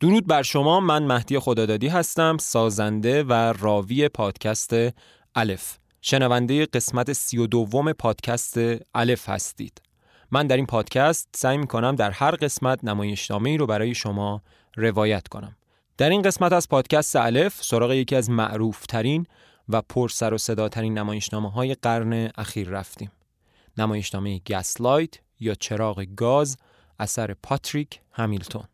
درود بر شما من مهدی خدادادی هستم سازنده و راوی پادکست الف. شنونده قسمت سی و دوم پادکست الف هستید. من در این پادکست سعی می کنم در هر قسمت نمایشنامه ای رو برای شما روایت کنم. در این قسمت از پادکست الف سراغ یکی از معروف ترین و پر سر و صدا ترین نمایشنامه های قرن اخیر رفتیم. نمایشنامه گسلایت یا چراغ گاز اثر پاتریک همیلتون.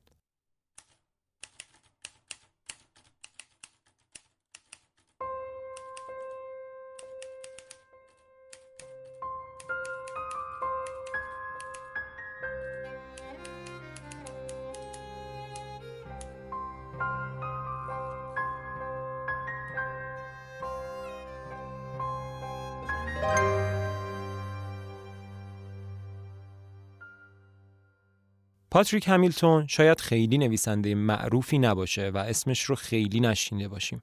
پاتریک همیلتون شاید خیلی نویسنده معروفی نباشه و اسمش رو خیلی نشینده باشیم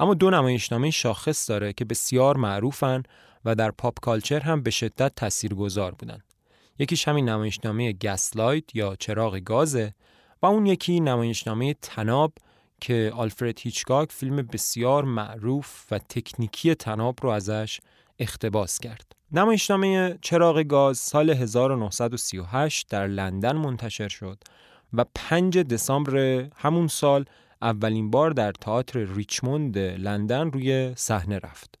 اما دو نمایشنامه شاخص داره که بسیار معروفن و در پاپ کالچر هم به شدت تاثیرگذار بودن یکیش همین نمایشنامه گسلایت یا چراغ گازه و اون یکی نمایشنامه تناب که آلفرد هیچکاک فیلم بسیار معروف و تکنیکی تناب رو ازش اختباس کرد. نمایشنامه چراغ گاز سال 1938 در لندن منتشر شد و 5 دسامبر همون سال اولین بار در تئاتر ریچموند لندن روی صحنه رفت.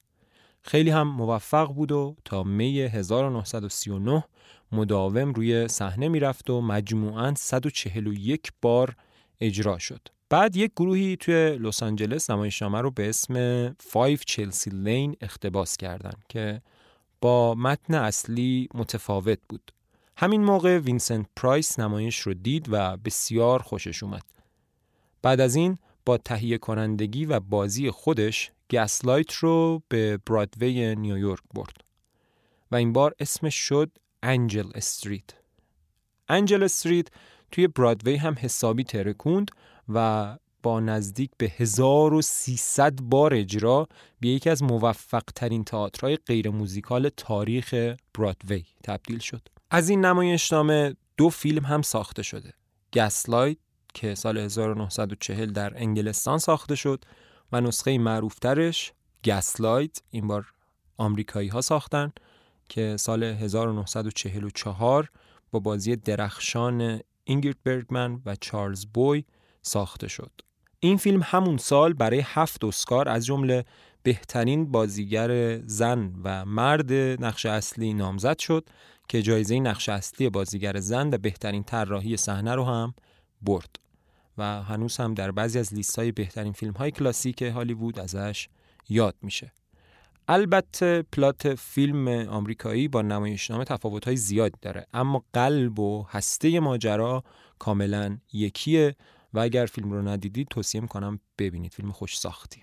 خیلی هم موفق بود و تا می 1939 مداوم روی صحنه می‌رفت و مجموعاً 141 بار اجرا شد. بعد یک گروهی توی لس آنجلس نمایشنامه رو به اسم 5 چلسی لین اختباس کردن که با متن اصلی متفاوت بود. همین موقع وینسنت پرایس نمایش رو دید و بسیار خوشش اومد. بعد از این با تهیه کنندگی و بازی خودش Gaslight رو به برادوی نیویورک برد و این بار اسمش شد Angel Street. Angel Street توی برادوی هم حسابی ترکوند و با نزدیک به 1300 بار اجرا به یکی از موفق ترین تئاترهای غیر موزیکال تاریخ برادوی تبدیل شد. از این نمایشنامه دو فیلم هم ساخته شده. گسلایت که سال 1940 در انگلستان ساخته شد و نسخه معروفترش گسلایت این بار آمریکایی ها ساختن که سال 1944 با بازی درخشان اینگرد برگمن و چارلز بوی ساخته شد. این فیلم همون سال برای هفت اسکار از جمله بهترین بازیگر زن و مرد نقش اصلی نامزد شد که جایزه نقش اصلی بازیگر زن و بهترین طراحی صحنه رو هم برد و هنوز هم در بعضی از لیست های بهترین فیلم های کلاسیک هالیوود ازش یاد میشه. البته پلات فیلم آمریکایی با نمایشنامه تفاوت های زیاد داره اما قلب و هسته ماجرا کاملا یکیه و اگر فیلم رو ندیدید توصیه می‌کنم ببینید. فیلم خوش ساختی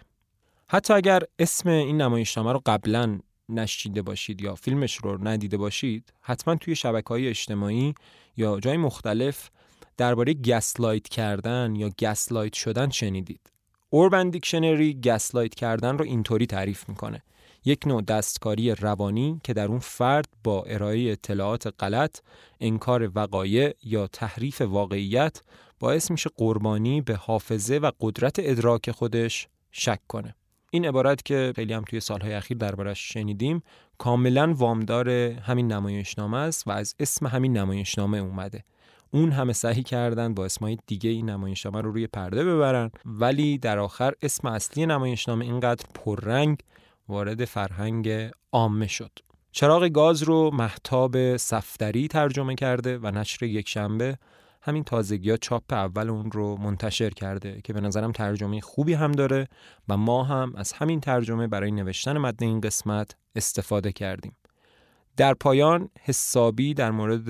حتی اگر اسم این نمایشنامه رو قبلا نشیده باشید یا فیلمش رو ندیده باشید حتما توی شبکه های اجتماعی یا جای مختلف درباره گسلایت کردن یا گسلایت شدن شنیدید. اوربن دیکشنری گسلایت کردن رو اینطوری تعریف می‌کنه. یک نوع دستکاری روانی که در اون فرد با ارائه اطلاعات غلط، انکار وقایع یا تحریف واقعیت باعث میشه قربانی به حافظه و قدرت ادراک خودش شک کنه. این عبارت که خیلی هم توی سالهای اخیر دربارش شنیدیم کاملا وامدار همین نمایشنامه است و از اسم همین نمایشنامه اومده. اون همه سعی کردن با اسمای دیگه این نمایشنامه رو روی پرده ببرن ولی در آخر اسم اصلی نمایشنامه اینقدر پررنگ وارد فرهنگ عامه شد. چراغ گاز رو محتاب صفدری ترجمه کرده و نشر یک شنبه همین تازگی چاپ اول اون رو منتشر کرده که به نظرم ترجمه خوبی هم داره و ما هم از همین ترجمه برای نوشتن متن این قسمت استفاده کردیم. در پایان حسابی در مورد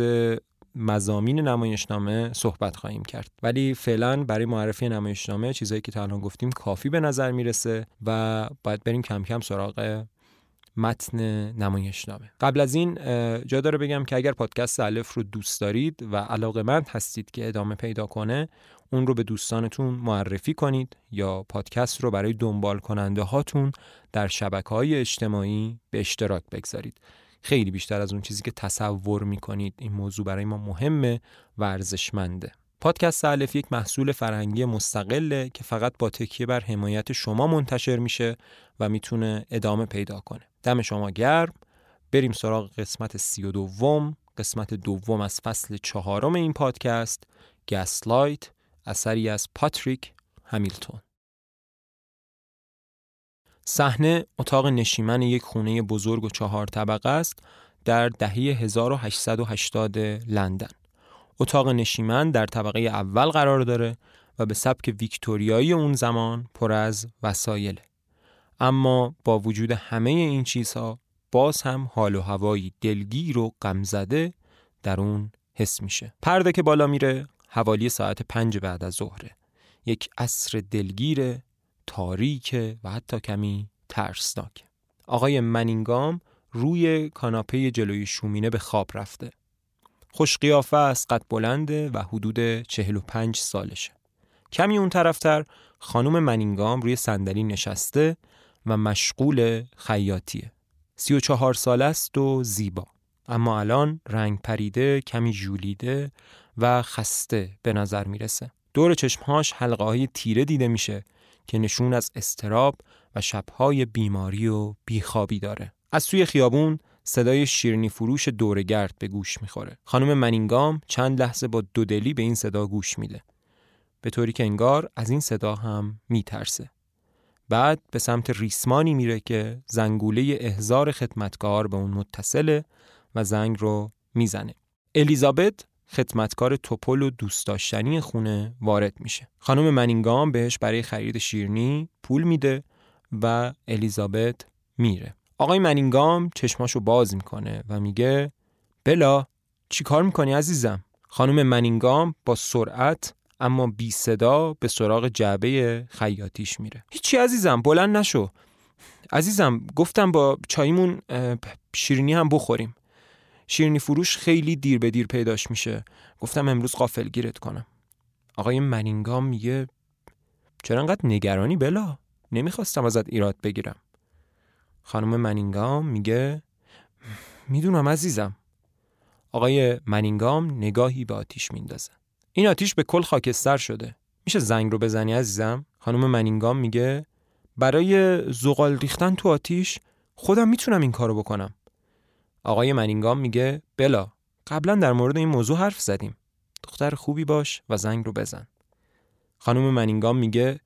مزامین نمایشنامه صحبت خواهیم کرد ولی فعلا برای معرفی نمایشنامه چیزایی که تا گفتیم کافی به نظر می‌رسه و باید بریم کم کم سراغ متن نمایشنامه. قبل از این جا داره بگم که اگر پادکست الف رو دوست دارید و علاقه مند هستید که ادامه پیدا کنه اون رو به دوستانتون معرفی کنید یا پادکست رو برای دنبال کننده هاتون در شبکه های اجتماعی به اشتراک بگذارید. خیلی بیشتر از اون چیزی که تصور می‌کنید این موضوع برای ما مهمه و ارزشمنده. پادکست الف یک محصول فرهنگی مستقله که فقط با تکیه بر حمایت شما منتشر میشه و می‌تونه ادامه پیدا کنه. دم شما گرم. بریم سراغ قسمت سی و دوم قسمت دوم از فصل چهارم این پادکست گسلایت اثری از پاتریک همیلتون صحنه اتاق نشیمن یک خونه بزرگ و چهار طبقه است در دهه 1880 لندن. اتاق نشیمن در طبقه اول قرار داره و به سبک ویکتوریایی اون زمان پر از وسایله. اما با وجود همه این چیزها باز هم حال و هوایی دلگیر و غمزده در اون حس میشه. پرده که بالا میره حوالی ساعت پنج بعد از ظهره. یک عصر دلگیر تاریک و حتی کمی ترسناک. آقای منینگام روی کاناپه جلوی شومینه به خواب رفته. خوش قیافه است، قد بلنده و حدود 45 سالشه. کمی اون طرفتر خانم منینگام روی صندلی نشسته و مشغول خیاطیه. 34 سال است و زیبا. اما الان رنگ پریده، کمی جولیده و خسته به نظر می‌رسه. دور چشمهاش حلقه های تیره دیده میشه که نشون از استراب و شبهای بیماری و بیخوابی داره. از سوی خیابون صدای شیرنی فروش دورگرد به گوش می‌خوره. خانم منینگام چند لحظه با دودلی به این صدا گوش میده. به طوری که انگار از این صدا هم میترسه. بعد به سمت ریسمانی میره که زنگوله احزار خدمتکار به اون متصله و زنگ رو می‌زنه. الیزابت خدمتکار توپل و دوست داشتنی خونه وارد میشه. خانم منینگام بهش برای خرید شیرنی پول میده و الیزابت میره. آقای منینگام چشماشو باز می‌کنه و میگه بلا چی کار می‌کنی عزیزم؟ خانم منینگام با سرعت اما بی صدا به سراغ جعبه خیاطیش میره. هیچی عزیزم بلند نشو. عزیزم گفتم با چایمون شیرینی هم بخوریم. شیرینی فروش خیلی دیر به دیر پیداش میشه. گفتم امروز قافل گیرت کنم. آقای منینگام میگه چرا انقدر نگرانی بلا؟ نمی‌خواستم ازت ایراد بگیرم. خانم منینگام میگه می‌دونم عزیزم. آقای منینگام نگاهی به آتیش میندازه. این آتیش به کل خاکستر شده. میشه زنگ رو بزنی عزیزم؟ خانم منینگام میگه برای زغال ریختن تو آتیش خودم می‌تونم این کارو بکنم. آقای منینگام میگه بلا قبلا در مورد این موضوع حرف زدیم. دختر خوبی باش و زنگ رو بزن. خانم منینگام میگه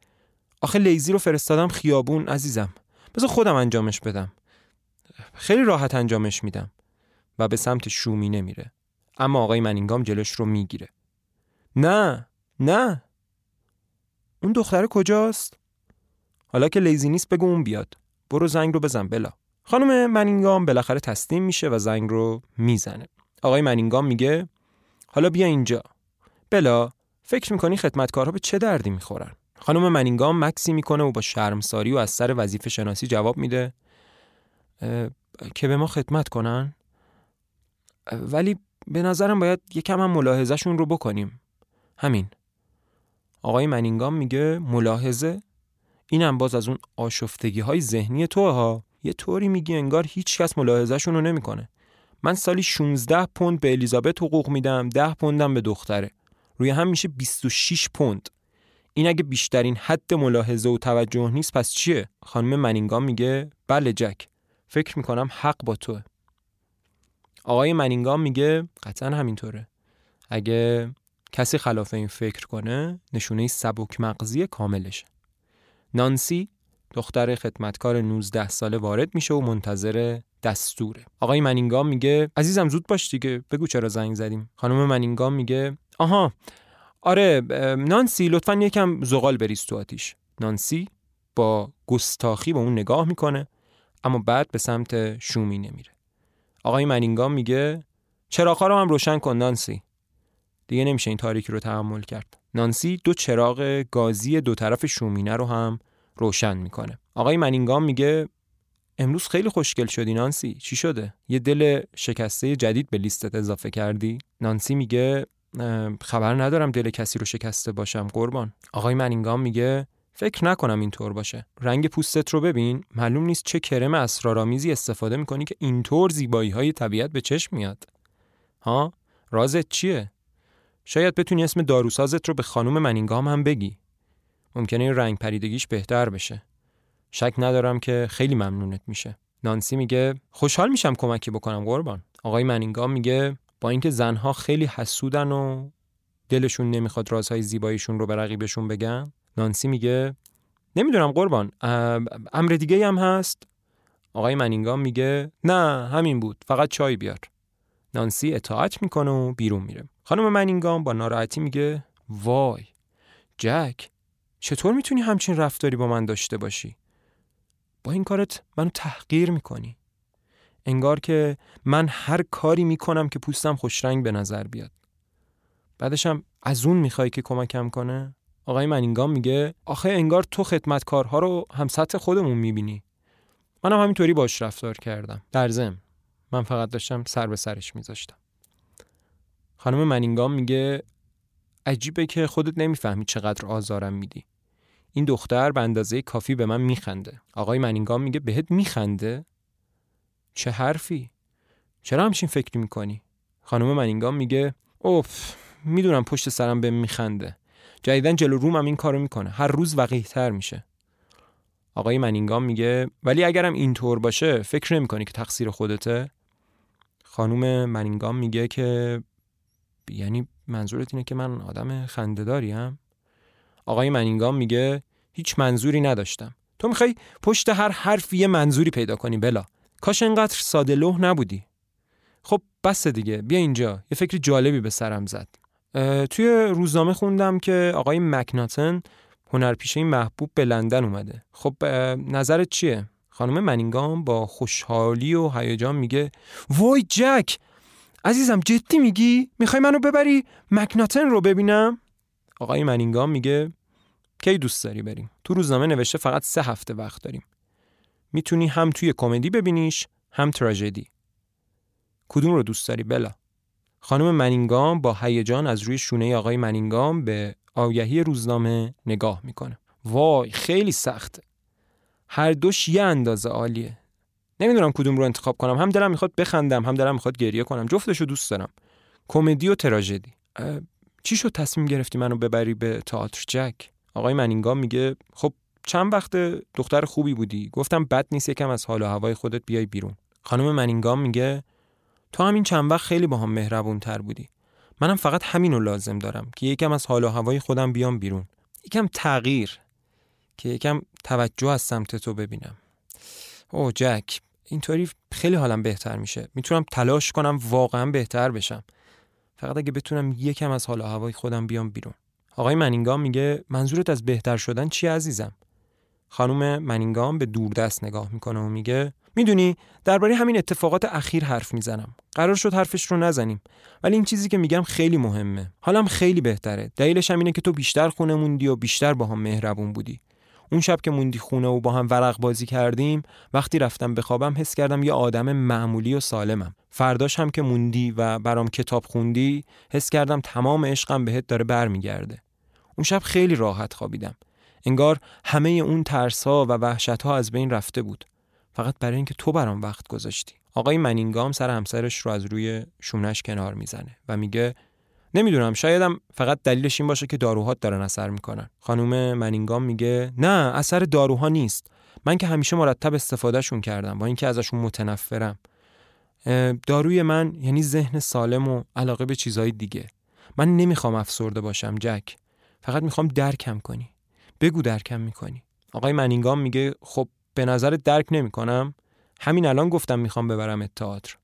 آخه لیزی رو فرستادم خیابون عزیزم. بذار خودم انجامش بدم. خیلی راحت انجامش میدم. و به سمت شومینه میره اما آقای منینگام جلوش رو می‌گیره. نه نه. اون دختر کجاست؟ حالا که لیزی نیست بگو اون بیاد. برو زنگ رو بزن بلا. خانم منینگام بالاخره تسلیم میشه و زنگ رو می‌زنه. آقای منینگام میگه حالا بیا اینجا. بلا فکر می‌کنی خدمتکارها به چه دردی می‌خورن؟ خانم منینگام مکسی می‌کنه و با شرمساری و از سر وظیفه شناسی جواب میده که به ما خدمت کنن. ولی به نظرم باید یکم هم ملاحظهشون رو بکنیم. همین. آقای منینگام میگه ملاحظه؟ اینم باز از اون آشفتگی های ذهنی تو ها یه طوری میگی انگار هیچ کس ملاحظهشون رو نمی‌کنه. من سالی 16 پوند به الیزابت حقوق میدم 10 پوندم به دختره. روی هم میشه 26 پوند. این اگه بیشترین حد ملاحظه و توجه نیست پس چیه؟ خانم منینگام میگه بله جک. فکر می‌کنم حق با توه. آقای منینگام میگه قطعا همینطوره. اگه کسی خلاف این فکر کنه نشونه سبک مغزی کاملشه. نانسی دختر خدمتکار 19 ساله وارد میشه و منتظر دستوره. آقای منینگام میگه عزیزم زود باش دیگه بگو چرا زنگ زدیم. خانم منینگام میگه آها آره نانسی لطفا یکم زغال بریز تو آتیش. نانسی با گستاخی به اون نگاه می‌کنه اما بعد به سمت شومی نمیره. آقای منینگام میگه چراغ رو هم روشن کن نانسی. دیگه نمیشه این تاریکی رو تحمل کرد. نانسی دو چراغ گازی دو طرف شومینه رو هم روشن می‌کنه. آقای منینگام میگه امروز خیلی خوشگل شدی نانسی. چی شده؟ یه دل شکسته جدید به لیستت اضافه کردی. نانسی میگه خبر ندارم دل کسی رو شکسته باشم قربان. آقای منینگام میگه فکر نکنم اینطور باشه. رنگ پوستت رو ببین. معلوم نیست چه کرم اسرارآمیزی استفاده می‌کنی که اینطور زیبایی های طبیعت به چشم میاد. ها؟ رازت چیه؟ شاید بتونی اسم داروسازت رو به خانم منینگام هم بگی. ممکنه این رنگ پریدگیش بهتر بشه. شک ندارم که خیلی ممنونت میشه. نانسی میگه خوشحال میشم کمکی بکنم قربان. آقای منینگام میگه با اینکه زنها خیلی حسودن و دلشون نمی‌خواد رازهای زیباییشون رو به رقیبشون بگن نانسی میگه نمی‌دونم قربان امر دیگه هم هست؟ آقای منینگام میگه نه همین بود فقط چای بیار. نانسی اطاعت می‌کنه و بیرون میره. خانم منینگام با ناراحتی میگه وای جک چطور می‌تونی همچین رفتاری با من داشته باشی؟ با این کارت منو تحقیر می‌کنی. انگار که من هر کاری می‌کنم که پوستم خوشرنگ به نظر بیاد. بعدشم از اون می‌خوای که کمکم کنه؟ آقای منینگام میگه آخه انگار تو خدمتکارها رو هم سطح خودمون می‌بینی. منم همینطوری باش رفتار کردم. در ضمن من فقط داشتم سر به سرش میذاشتم. خانم منینگام میگه عجیبه که خودت نمی‌فهمی چقدر آزارم میدی. این دختر به اندازه کافی به من میخنده. آقای منینگام میگه بهت میخنده؟ چه حرفی؟ چرا همچین فکری می‌کنی؟ خانم منینگام میگه اوف می‌دونم پشت سرم به میخنده. جدیدن جلو رومم این کارو می‌کنه. هر روز وقیه تر میشه. آقای منینگام میگه ولی اگرم اینطور باشه فکر نمی‌کنی که تقصیر خودته؟ خانم منینگام میگه که یعنی منظورت اینه که من آدم خندهداری آقای منینگام میگه هیچ منظوری نداشتم. تو می‌خوای پشت هر حرفی یه منظوری پیدا کنی بلا. کاش انقدر ساده لوح نبودی. خب بس دیگه بیا اینجا. یه فکر جالبی به سرم زد. توی روزنامه خوندم که آقای مکناتن هنرپیشه محبوب به لندن اومده. خب نظرت چیه؟ خانم منینگام با خوشحالی و هیجان میگه وای جک! عزیزم جدی میگی؟ می‌خوای منو ببری مکناتن رو ببینم؟ آقای منینگام میگه کی دوست داری بریم؟ تو روزنامه نوشته فقط سه هفته وقت داریم. می‌تونی هم توی کمدی ببینیش هم تراژدی. کدوم رو دوست داری؟ بلا. خانم منینگام با هیجان از روی شونه آقای منینگام به آگهی روزنامه نگاه می‌کنه. وای خیلی سخته. هر دوش یه اندازه عالیه. نمی‌دونم کدوم رو انتخاب کنم. هم دلم می‌خواد بخندم هم دلم می‌خواد گریه کنم. جفتشو دوست دارم. کمدی و تراژدی. چی شد تصمیم گرفتی منو ببری به تئاتر؟ جک. آقای منینگام میگه خب چند وقت دختر خوبی بودی؟ گفتم بد نیست یکم از حال و هوای خودت بیای بیرون. خانم منینگام میگه تو همین چند وقت خیلی با هم مهربون تر بودی. منم فقط همینو لازم دارم که یکم از حال و هوای خودم بیام بیرون. یکم تغییر که یکم توجه از سمت تو ببینم. او جک اینطوری خیلی حالم بهتر میشه. می‌تونم تلاش کنم واقعا بهتر بشم. فقط اگه بتونم یکم از حال و هوای خودم بیام بیرون. آقای منینگام میگه منظورت از بهتر شدن چی عزیزم؟ خانم منینگام به دوردست نگاه می‌کنه و میگه می‌دونی درباره همین اتفاقات اخیر حرف می‌زنم. قرار شد حرفش رو نزنیم. ولی این چیزی که میگم خیلی مهمه. حالم خیلی بهتره. دلیلش هم اینه که تو بیشتر خونه موندی و بیشتر با هم مهربون بودی. اون شب که موندی خونه و با هم ورق بازی کردیم وقتی رفتم بخوابم حس کردم یه آدم معمولی و سالمم. فرداش هم که موندی و برام کتاب خوندی حس کردم تمام عشقم بهت داره برمیگرده. اون شب خیلی راحت خوابیدم. انگار همه اون ترسا و وحشتها از بین رفته بود. فقط برای اینکه تو برام وقت گذاشتی. آقای منینگام سر همسرش رو از روی شونش کنار می‌زنه و میگه نمی‌دونم شایدم فقط دلیلش این باشه که داروهات دارن اثر می‌کنن. خانم منینگام میگه نه اثر داروها نیست. من که همیشه مرتب استفادهشون کردم با اینکه ازشون متنفرم. داروی من یعنی ذهن سالم و علاقه به چیزهای دیگه. من نمی‌خوام افسرده باشم جک. فقط می‌خوام درکم کنی. بگو درکم می‌کنی. آقای منینگام میگه خب به نظر درک نمی‌کنم؟ همین الان گفتم می‌خوام ببرم تئاتر.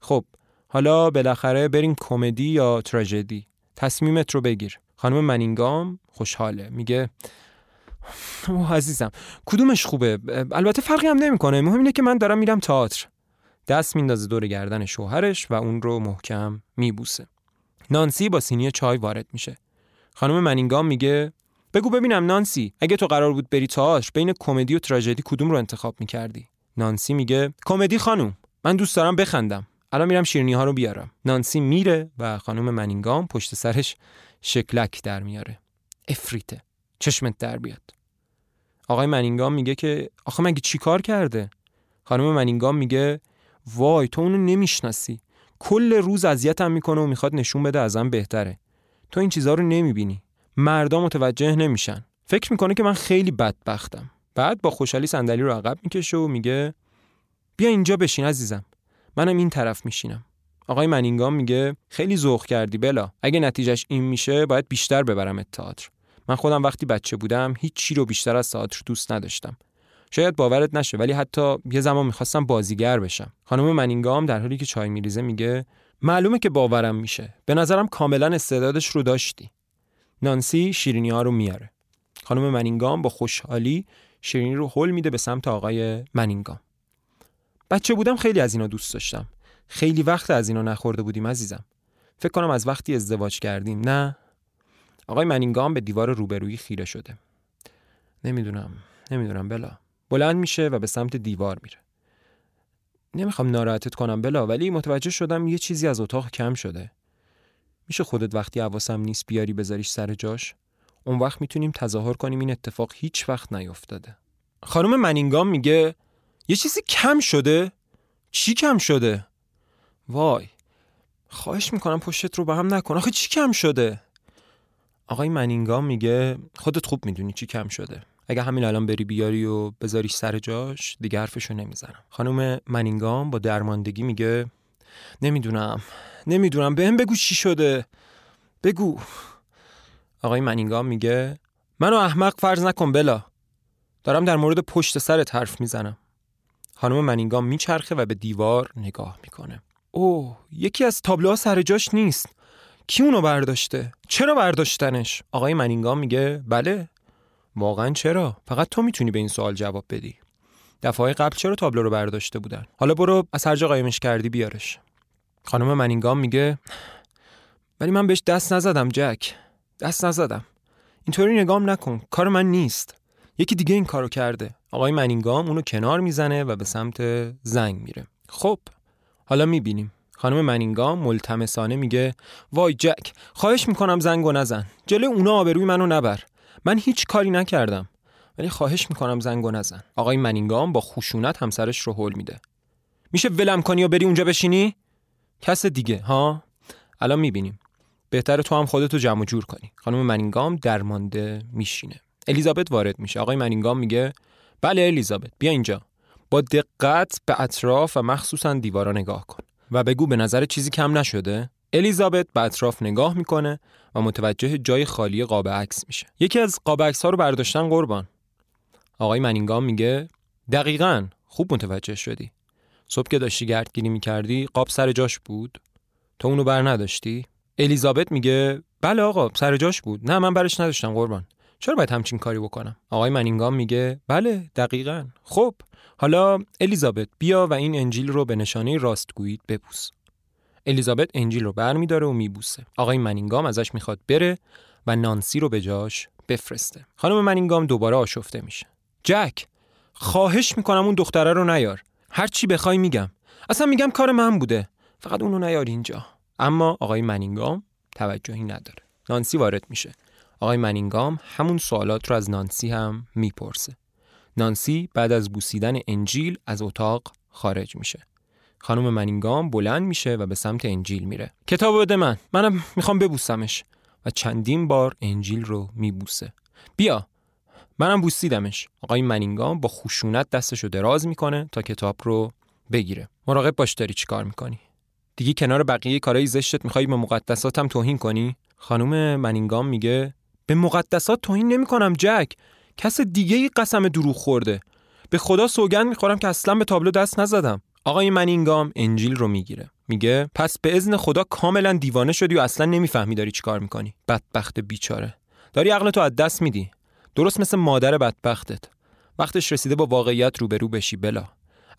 خب حالا بالاخره بریم کمدی یا تراژدی؟ تصمیمت رو بگیر. خانم منینگام خوشحاله. میگه اوه عزیزم کدومش خوبه؟ البته فرقی هم نمی‌کنه. مهم اینه که من دارم میرم تئاتر. دست میندازه دور گردن شوهرش و اون رو محکم میبوسه. نانسی با سینی چای وارد میشه. خانم منینگام میگه بگو ببینم نانسی اگه تو قرار بود بری تئاتر بین کمدی و تراژدی کدوم رو انتخاب می‌کردی؟ نانسی میگه کمدی خانم من دوست دارم بخندم. الان میرم شیرنی ها رو بیارم. نانسی میره و خانم منینگام پشت سرش شکلک در میاره. افریته. چشمت در بیاد. آقای منینگام میگه که آخه مگه چیکار کرده؟ خانم منینگام میگه وای تو اونو نمی‌شناسی. کل روز اذیتم می‌کنه و می‌خواد نشون بده ازم بهتره. تو این چیزها رو نمی‌بینی. مردا متوجه نمیشن. فکر می‌کنه که من خیلی بدبختم. بعد با خوشحالی صندلی رو عقب می‌کشه و میگه بیا اینجا بشین عزیزم. منم این طرف میشینم. آقای منینگام میگه خیلی ذوق کردی بلا. اگه نتیجهش این میشه باید بیشتر ببرم تئاتر. من خودم وقتی بچه بودم هیچ چی رو بیشتر از تئاتر دوست نداشتم. شاید باورت نشه ولی حتی یه زمان می‌خواستم بازیگر بشم. خانم منینگام در حالی که چای میریزه میگه معلومه که باورم میشه. به نظرم کاملا استعدادش رو داشتی. نانسی شیرینی ها رو میاره. خانم منینگام با خوشحالی شیرینی رو حل میده به سمت آقای منینگام. بچه بودم خیلی از اینا دوست داشتم. خیلی وقت از اینا نخورده بودیم عزیزم. فکر کنم از وقتی ازدواج کردیم نه؟ آقای منینگام به دیوار روبرویی خیره شده. نمی‌دونم نمی‌دونم بلا. بلند میشه و به سمت دیوار میره. نمی‌خوام ناراحتت کنم بلا ولی متوجه شدم یه چیزی از اتاق کم شده. میشه خودت وقتی حواسم نیست بیاری بذاریش سر جاش؟ اون وقت می‌تونیم تظاهر کنیم این اتفاق هیچ وقت نیفتاده خانم منینگام میگه یه چیزی کم شده؟ چی کم شده؟ وای خواهش می‌کنم پشتت رو به هم نکن. آخه چی کم شده؟ آقای منینگام میگه خودت خوب می‌دونی چی کم شده. اگه همین الان بری بیاری و بذاریش سر جاش دیگه حرفشو نمی‌زنم. خانم منینگام با درماندگی میگه نمی‌دونم. نمی‌دونم. بهم بگو چی شده. بگو. آقای منینگام میگه منو احمق فرض نکن بلا. دارم در مورد پشت سرت حرف می‌زنم. خانم منینگام میچرخه و به دیوار نگاه می‌کنه. اوه یکی از تابلوها سر جاش نیست. کی اونو برداشته؟ چرا برداشتنش؟ آقای منینگام میگه بله. واقعا چرا؟ فقط تو می‌تونی به این سوال جواب بدی. دفعه قبل چرا تابلو رو برداشته بودن؟ حالا برو از هر جا قایمش کردی بیارش. خانم منینگام میگه ولی من بهش دست نزدم جک. دست نزدم. اینطوری نگام نکن. کار من نیست. یکی دیگه این کارو کرده. آقای منینگام اونو کنار می‌زنه و به سمت زنگ میره. خب حالا می‌بینیم. خانم منینگام ملتمسانه میگه وای جک خواهش می‌کنم زنگو نزن. جلو اونا آبروی منو نبر. من هیچ کاری نکردم. ولی خواهش می‌کنم زنگو نزن. آقای منینگام با خشونت همسرش رو هول میده. میشه ولم کنی و بری اونجا بشینی؟ کس دیگه ها؟ الان می‌بینیم. بهتر تو هم خودتو جمع جور کنی. خانم منینگام درمانده میشینه. الیزابت وارد میشه. آقای منینگام میگه بله الیزابت بیا اینجا. با دقت به اطراف و مخصوصا دیوارا نگاه کن. و بگو به نظر چیزی کم نشده. الیزابت به اطراف نگاه می‌کنه و متوجه جای خالی قاب عکس میشه. یکی از قاب عکس ها رو برداشتن قربان. آقای منینگام میگه دقیقا خوب متوجه شدی. صبح که داشتی گردگیری می‌کردی قاب سر جاش بود؟ تو اونو بر نداشتی؟ الیزابت میگه بله آقا سر جاش بود. نه من برش نداشتم قربان. چرا باید همچین کاری بکنم؟ آقای منینگام میگه بله دقیقا. خب حالا الیزابت بیا و این انجیل رو به نشانه راستگویی ببوس. الیزابت انجیل رو برمیداره و میبوسه. آقای منینگام ازش می‌خواد بره و نانسی رو به جاش بفرسته. خانم منینگام دوباره آشفته میشه. جک خواهش می‌کنم اون دختره رو نیار. هر چی بخوای میگم. اصلا میگم کار من بوده. فقط اونو نیار اینجا. اما آقای منینگام توجهی نداره. نانسی وارد میشه. آقای منینگام همون سوالات رو از نانسی هم می‌پرسه. نانسی بعد از بوسیدن انجیل از اتاق خارج میشه. خانم منینگام بلند میشه و به سمت انجیل میره. کتاب بده من. منم می‌خوام ببوسمش. و چندین بار انجیل رو میبوسه. بیا. منم بوسیدمش آقای منینگام با خشونت دستشو دراز می‌کنه تا کتاب رو بگیره. مراقب باش داری چی کار می‌کنی. دیگه کنار بقیه کارهای زشتت می‌خوای به مقدساتم توهین کنی؟ خانم منینگام میگه به مقدسات توهین نمی‌کنم جک. کس دیگه ای قسم دروغ خورده. به خدا سوگند می‌خورم که اصلا به تابلو دست نزدم. آقای منینگام انجیل رو می‌گیره. میگه پس به اذن خدا کاملا دیوانه شدی و اصلا نمی‌فهمی داری چیکار می‌کنی. بدبخت بیچاره. داری عقل تو از دست میدی. درست مثل مادر بدبختت. وقتش رسیده با واقعیت روبرو بشی بلا.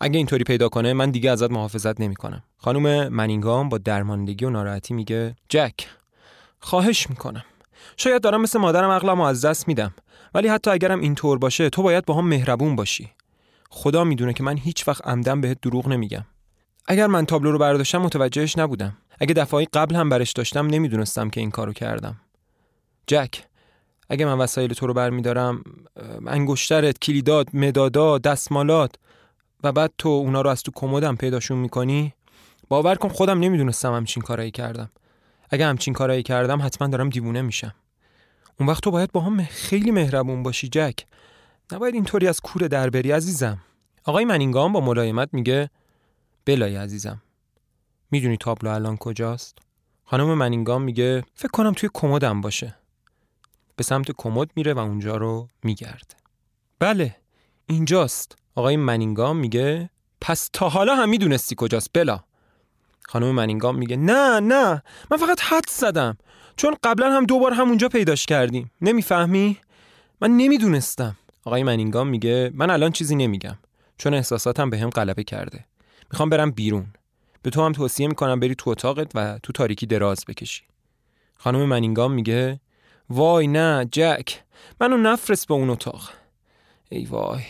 اگه اینطوری پیدا کنه من دیگه ازت محافظت نمی‌کنم. خانم منینگام با درماندگی و ناراحتی میگه جک خواهش می‌کنم. شاید دارم مثل مادرم عقلم از دست میدم. ولی حتی اگرم اینطور باشه تو باید با هم مهربون باشی. خدا می‌دونه که من هیچ وقت عمدن بهت دروغ نمیگم. اگر من تابلو رو برداشتم متوجهش نبودم. اگه دفعه قبل هم برش داشتم نمی‌دونستم که این کارو کردم. جک اگه من وسایل تو رو برمیدارم انگشترت کلیدات مدادات دستمالات و بعد تو اونا رو از تو کمدم پیداشون می‌کنی؟ باور کن خودم نمی‌دونستم همچین کارایی کردم. اگه همچین کارایی کردم حتما دارم دیوونه میشم. اون وقت تو باید با هم خیلی مهربون باشی جک. نباید اینطوری از کوره در بری عزیزم. آقای منینگام با ملایمت میگه بلای عزیزم. می‌دونی تابلو الان کجاست؟ خانم منینگام میگه فکر کنم توی کمدم باشه. به سمت کمد میره و اونجا رو میگرده بله اینجاست. آقای منینگام میگه پس تا حالا هم می‌دونستی کجاست بلا. خانم منینگام میگه نه نه من فقط حد زدم. چون قبلا هم دوبار همونجا پیداش کردیم. نمی‌فهمی؟ من نمی‌دونستم. آقای منینگام میگه من الان چیزی نمیگم. چون احساساتم به هم غلبه کرده. می‌خوام برم بیرون. به تو هم توصیه می‌کنم بری تو اتاقت و تو تاریکی دراز بکشی. خانم منینگام میگه وای نه جک. منو نفرست به اون اتاق. ای وای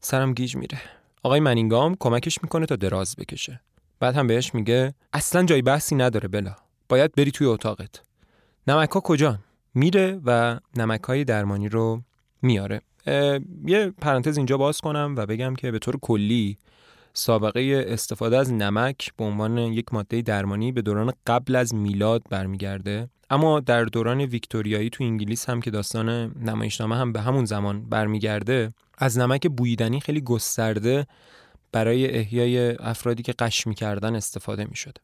سرم گیج میره. آقای منینگام کمکش می‌کنه تا دراز بکشه. بعد هم بهش میگه اصلا جای بحثی نداره بلا. باید بری توی اتاقت. نمک ها کجا میره و نمک های درمانی رو میاره. یه پرانتز اینجا باز کنم و بگم که به طور کلی سابقه استفاده از نمک به عنوان یک ماده درمانی به دوران قبل از میلاد برمیگرده. اما در دوران ویکتوریایی تو انگلیس هم که داستان نمایشنامه هم به همون زمان برمیگرده از نمک بویدنی خیلی گسترده برای احیای افرادی که قش می‌کردن استفاده می‌شده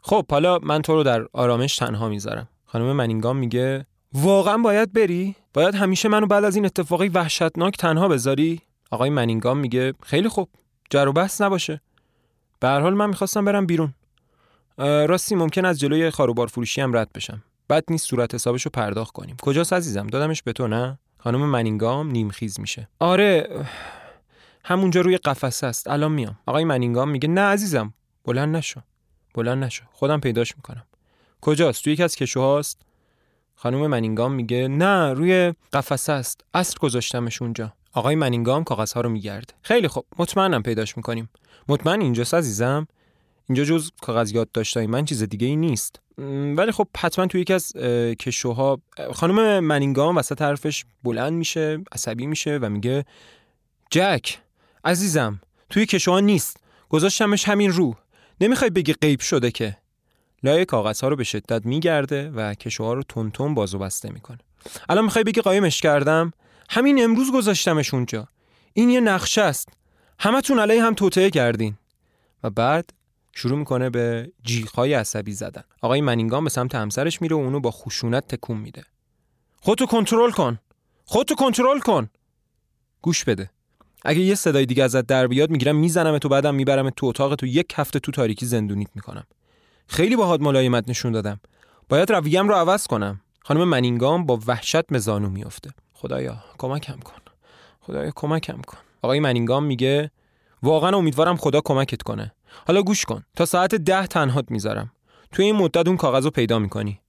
خب حالا من تو رو در آرامش تنها می‌ذارم. خانم منینگام میگه واقعا باید بری؟ باید همیشه منو بعد از این اتفاقی وحشتناک تنها بذاری؟ آقای منینگام میگه خیلی خوب. جر و بحث نباشه. به هر حال من می‌خواستم برم بیرون. راستی ممکن از جلوی خاروبار فروشی هم رد بشم. بد نیست صورت حسابشو پرداخت کنیم. کجاست عزیزم؟ دادمش به تو نه؟ خانم منینگام نیمخیز میشه. آره همونجا روی قفسه است. الان میام. آقای منینگام میگه نه عزیزم. بلند نشو. بلند نشو. خودم پیداش می‌کنم. کجاست؟ توی یکی از کشوهاست؟ خانم منینگام میگه نه روی قفسه است. اصر گذاشتمش اونجا. آقای منینگام کاغذها رو میگرد. خیلی خوب. مطمئنم پیداش می‌کنیم. مطمئن اینجاست عزیزم؟ اینجا جز کاغذ یاد داشتای من چیز دیگه ای نیست ولی خب حتما توی یکی از کشوها خانم منینگام وسط حرفش بلند میشه عصبی میشه و میگه جک عزیزم توی کشوها نیست. گذاشتمش همین رو. نمی‌خوای بگی غیب شده که. لای کاغذ ها رو به شدت میگرده و کشوها رو تون تون باز و بسته می‌کنه. الان می‌خوای بگی قایمش کردم؟ همین امروز گذاشتمش اونجا این یه نقشه است. همتون علیه هم توطعه کردین. و بعد شروع می‌کنه به جیغهای عصبی زدن. آقای منینگام به سمت همسرش میره و اونو با خشونت تکون میده. خودتو کنترل کن. خودتو کنترل کن. گوش بده. اگه یه صدای دیگه ازت در بیاد می‌گیرم می‌زنم تو بعدم می‌برم تو اتاق تو یک هفته تو تاریکی زندونیت می‌کنم. خیلی باهات ملایمت نشون دادم. باید رویم رو عوض کنم. خانم منینگام با وحشت به زانو میفته خدایا کمکم کن. خدایا کمکم کن. آقای منینگام میگه واقعا امیدوارم خدا کمکت کنه. حالا گوش کن. تا ساعت ده تنهات می‌ذارم. توی این مدت اون کاغذ رو پیدا می‌کنی.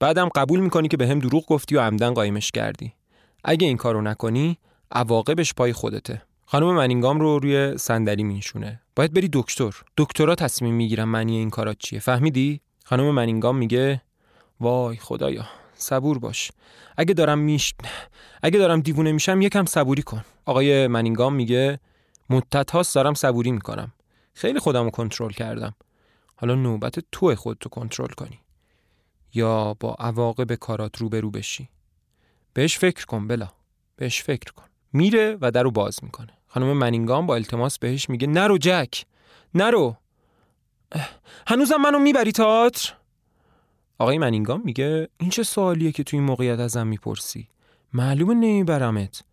بعدم قبول می‌کنی که به هم دروغ گفتی و عمدن قایمش کردی. اگه این کارو نکنی عواقبش پای خودته. خانم منینگام رو روی صندلی مینشونه. باید بری دکتر. دکترا تصمیم می‌گیرن معنی این کارات چیه. فهمیدی؟ خانم منینگام میگه وای خدایا. صبور باش. اگه دارم میش اگه دارم دیوونه میشم یکم صبوری کن. آقای منینگام میگه مدت هاست دارم صبوری می‌کنم. خیلی خودم رو کنترل کردم. حالا نوبت تو خودتو کنترل کنی. یا با عواقب کارات روبرو بشی. بهش فکر کن بلا. بهش فکر کن. میره و در باز می‌کنه. خانم منینگام با التماس بهش میگه نرو جک. نرو. هنوزم منو می‌بری تئاتر؟ آقای منینگام میگه این چه سوالیه که تو این موقعیت ازم می‌پرسی؟ معلومه نمیبرمت.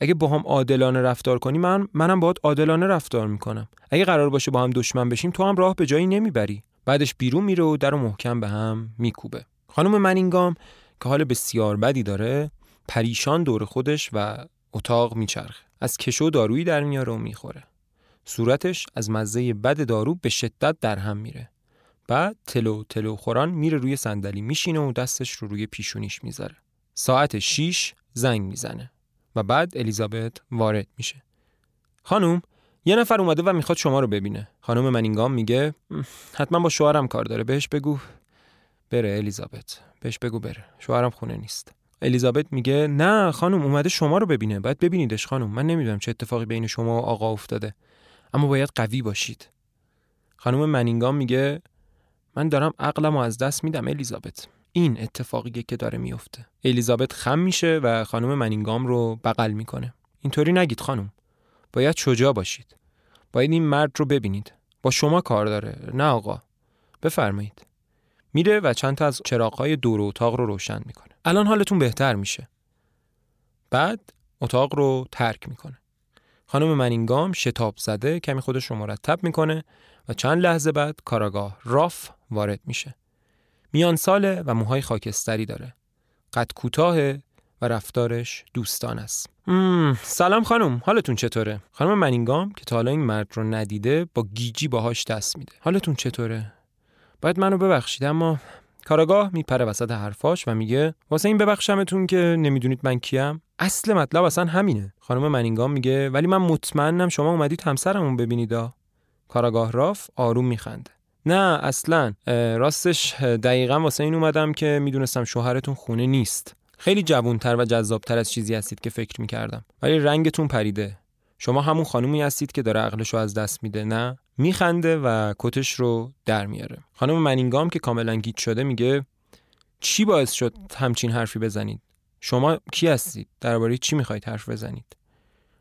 اگه با هم عادلانه رفتار کنی من منم باهات عادلانه رفتار می‌کنم. اگه قرار باشه با هم دشمن بشیم تو هم راه به جایی نمی‌بری. بعدش بیرون میره و در و محکم به هم میکوبه. خانم منینگام که حال بسیار بدی داره پریشان دور خودش و اتاق میچرخه. از کشو دارویی در میاره و می‌خوره. صورتش از مزه بد دارو به شدت در هم میره. بعد تلو تلو خوران میره روی صندلی میشینه و دستش رو روی پیشونیش می‌ذاره. ساعت 6 زنگ می‌زنه و بعد الیزابت وارد میشه. خانم یه نفر اومده و می‌خواد شما رو ببینه. خانم منینگام میگه حتما با شوهرم کار داره. بهش بگو. بره الیزابت. بهش بگو بره. شوهرم خونه نیست. الیزابت میگه نه خانم اومده شما رو ببینه. باید ببینیدش خانم من نمی‌دونم چه اتفاقی بین شما و آقا افتاده. اما باید قوی باشید. خانم منینگام میگه من دارم عقلم رو از دست میدم الیزابت. این اتفاقیه که داره میفته. الیزابت خم میشه و خانم منینگام رو بغل می‌کنه. اینطوری نگید خانم. باید شجاع باشید. باید این مرد رو ببینید. با شما کار داره نه آقا. بفرمایید. میره و چند تا از چراغهای دور اتاق رو روشن می‌کنه. الان حالتون بهتر میشه. بعد اتاق رو ترک می‌کنه. خانم منینگام شتاب زده کمی خودش رو مرتب می‌کنه و چند لحظه بعد کاراگاه راف وارد میشه. میان ساله و موهای خاکستری داره. قد کوتاه و رفتارش دوستان است. سلام خانم حالتون چطوره؟ خانم منینگام که تا حالا این مرد رو ندیده با گیجی باهاش دست میده. حالتون چطوره؟ باید منو ببخشید اما کاراگاه میپره وسط حرفاش و میگه واسه این ببخشمتون که نمی‌دونید من کیم؟ اصل مطلب اصلا همینه. خانم منینگام میگه ولی من مطمئنم شما اومدید همسرمون ببینید کاراگاه راف آروم میخنده نه اصلا. راستش دقیقا واسه این اومدم که می‌دونستم شوهرتون خونه نیست. خیلی جوونتر و جذابتر از چیزی هستید که فکر می‌کردم. ولی رنگتون پریده. شما همون خانومی هستید که داره عقلش رو از دست میده نه؟ میخنده و کتش رو در میاره. خانم منینگام که کاملا گیت شده میگه چی باعث شد همچین حرفی بزنید؟ شما کی هستید؟ درباره چی می‌خواید حرف بزنید؟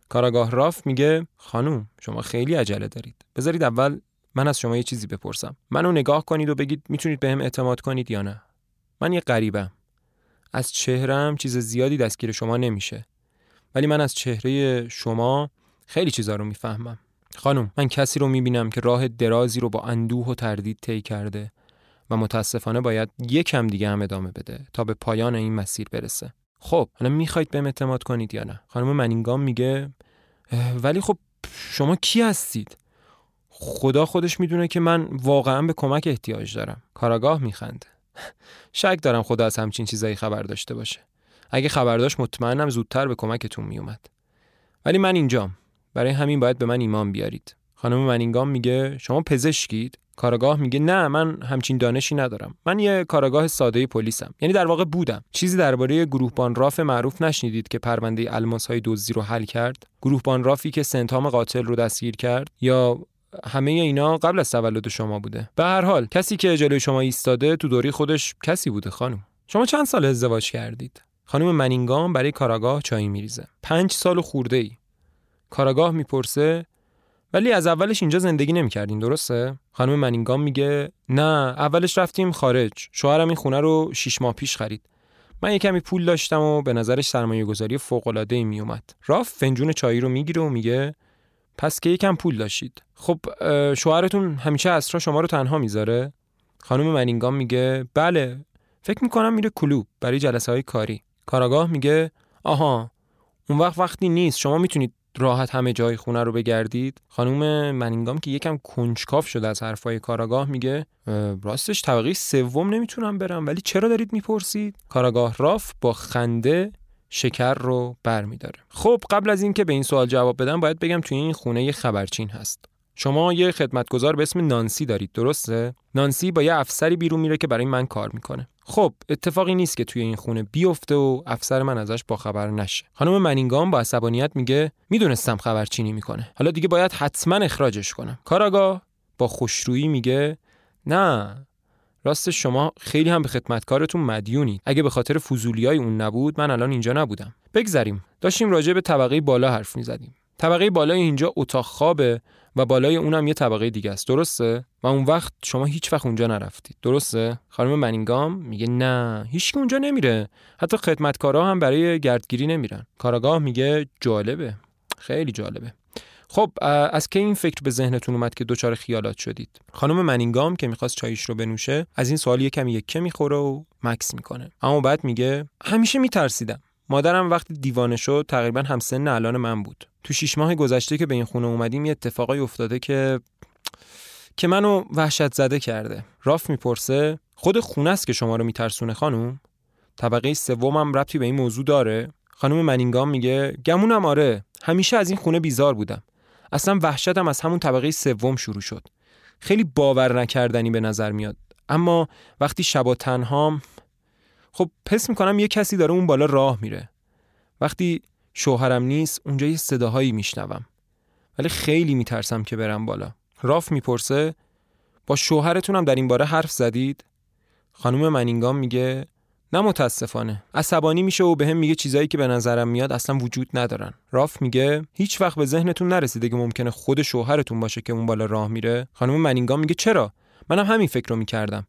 کاراگاه راف میگه خانوم شما خیلی عجله دارید. بذارید اول من از شما یه چیزی بپرسم. منو نگاه کنید و بگید می‌تونید بهم اعتماد کنید یا نه. من یه غریبم. از چهرم چیز زیادی دستگیر شما نمیشه. ولی من از چهره شما خیلی چیزا رو می‌فهمم. خانم من کسی رو می‌بینم که راه درازی رو با اندوه و تردید طی کرده و متاسفانه باید یکم دیگه هم ادامه بده تا به پایان این مسیر برسه. خب حالا می‌خواید بهم اعتماد کنید یا نه؟ خانم منینگام میگه ولی خب شما کی هستید؟ خدا خودش می‌دونه که من واقعا به کمک احتیاج دارم. کاراگاه میخنده شک دارم خدا از همچین چیزایی خبر داشته باشه. اگه خبر داشت مطمئنم زودتر به کمکتون میومد ولی من اینجام. برای همین باید به من ایمان بیارید. خانم منینگام میگه شما پزشکید؟ کاراگاه میگه نه من همچین دانشی ندارم. من یه کاراگاه ساده پلیسم. یعنی در واقع بودم. چیزی درباره گروهبان راف معروف نشنیدید که پرونده الماس های دزدی رو حل کرد؟ گروهبان رافی که سنتام قاتل رو دستگیر کرد؟ یا همه اینا قبل از تولد شما بوده؟ به هر حال کسی که جلوی شما ایستاده تو دوری خودش کسی بوده خانم. شما چند سال ازدواج کردید؟ خانم منینگام برای کاراگاه چای میریزه. پنج سال خورده ای. کاراگاه می‌پرسه ولی از اولش اینجا زندگی نمی‌کردین درسته خانم منینگام میگه نه اولش رفتیم خارج شوهرم این خونه رو شیش ماه پیش خرید من یه کمی پول داشتم و به نظرش سرمایه گذاری فوق العاده ای می اومد. راف فنجون چایی رو می‌گیره و میگه پس که یکم پول داشتید. خب شوهرتون همیشه اسرا شما رو تنها می‌ذاره؟ خانم منینگام میگه بله فکر می‌کنم میره کلوب برای جلسه های کاری. کاراگاه میگه آها اون وقت وقتی نیست شما می‌تونید راحت همه جای خونه رو بگردید. خانم منینگام که یکم کنجکاف شده از حرفای کاراگاه میگه راستش طبقه سوم نمی‌تونم برم ولی چرا دارید می‌پرسید؟ کاراگاه راف با خنده شکر رو برمیداره. خب قبل از اینکه به این سوال جواب بدم باید بگم توی این خونه یه خبرچین هست. شما یه خدمتگزار به اسم نانسی دارید درسته؟ نانسی با یه افسری بیرون میره که برای من کار می‌کنه. خب اتفاقی نیست که توی این خونه بیفته و افسر من ازش با خبر نشه. خانم منینگام با عصبانیت میگه می‌دونستم خبرچینی می‌کنه. حالا دیگه باید حتما اخراجش کنم. کاراگاه با خوشرویی میگه نه راست شما خیلی هم به خدمتکارتون مدیونید. اگه به خاطر فضولیای اون نبود من الان اینجا نبودم. بگذریم. داشتیم راجع به طبقه بالا حرف می‌زدیم. طبقه بالای اینجا اتاق خوابه و بالای اونم یه طبقه دیگه است. درسته؟ و اون وقت شما هیچ وقت اونجا نرفتید. درسته؟ خانم منینگام میگه نه. هیچ اونجا نمیره. حتی خدمتکارا هم برای گردگیری نمیرن. کاراگاه میگه جالبه. خیلی جالبه. خب از کی این فکر به ذهنتون اومد که دوچار خیالات شدید؟ خانم منینگام که می‌خواست چایش رو بنوشه از این سوال یکم یکه می‌خوره و مکس می‌کنه. اما بعد میگه همیشه میترسیدم. مادرم وقتی دیوانه شد تقریبا همسن الان من بود. تو شیش ماه گذشته که به این خونه اومدیم یه اتفاقای افتاده که که منو وحشت زده کرده. راف می‌پرسه خود خونه است که شما رو میترسونه خانم طبقه سومم ربطی به این موضوع داره. خانم منینگام میگه گمونم آره. همیشه از این خونه بیزار بودم. اصلا وحشتم از همون طبقه سوم شروع شد. خیلی باور نکردنی به نظر میاد. اما وقتی شبا تنهام خب پس می‌کنم یه کسی داره اون بالا راه میره. وقتی شوهرم نیست اونجا یه صداهایی میشنوم. ولی خیلی میترسم که برم بالا. راف می‌پرسه با شوهرتون هم در این باره حرف زدید؟ خانم منینگام میگه نه متاسفانه. عصبانی میشه و بهم به میگه چیزایی که به نظرم میاد اصلا وجود ندارن. راف میگه هیچ وقت به ذهنتون نرسیده که ممکنه خود شوهرتون باشه که اون بالا راه میره. خانم منینگام میگه چرا؟ منم همین فکر رو می‌کردم.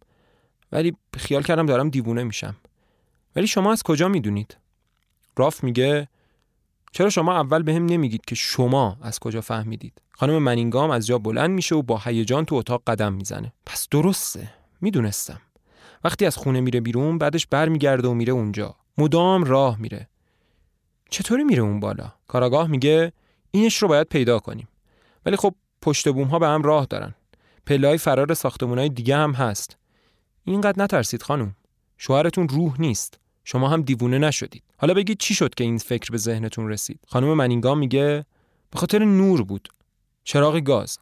ولی خیال کردم دارم دیوونه میشم. ولی شما از کجا می‌دونید؟ راف میگه چرا شما اول به نمیگید که شما از کجا فهمیدید؟ خانم منینگام از جا بلند میشه و با هیجان تو اتاق قدم می‌زنه. پس درسته می‌دونستم. وقتی از خونه میره بیرون بعدش برمیگرده و میره اونجا. مدام راه میره. چطوری میره اون بالا؟ کاراگاه میگه اینش رو باید پیدا کنیم. ولی خب پشت بوم ها به هم راه دارن. پلای فرار ساختمونای دیگه هم هست. اینقدر نترسید خانم. شوهرتون روح نیست. شما هم دیوونه نشدید. حالا بگید چی شد که این فکر به ذهنتون رسید؟ خانم منینگام میگه به خاطر نور بود. چراغ گاز.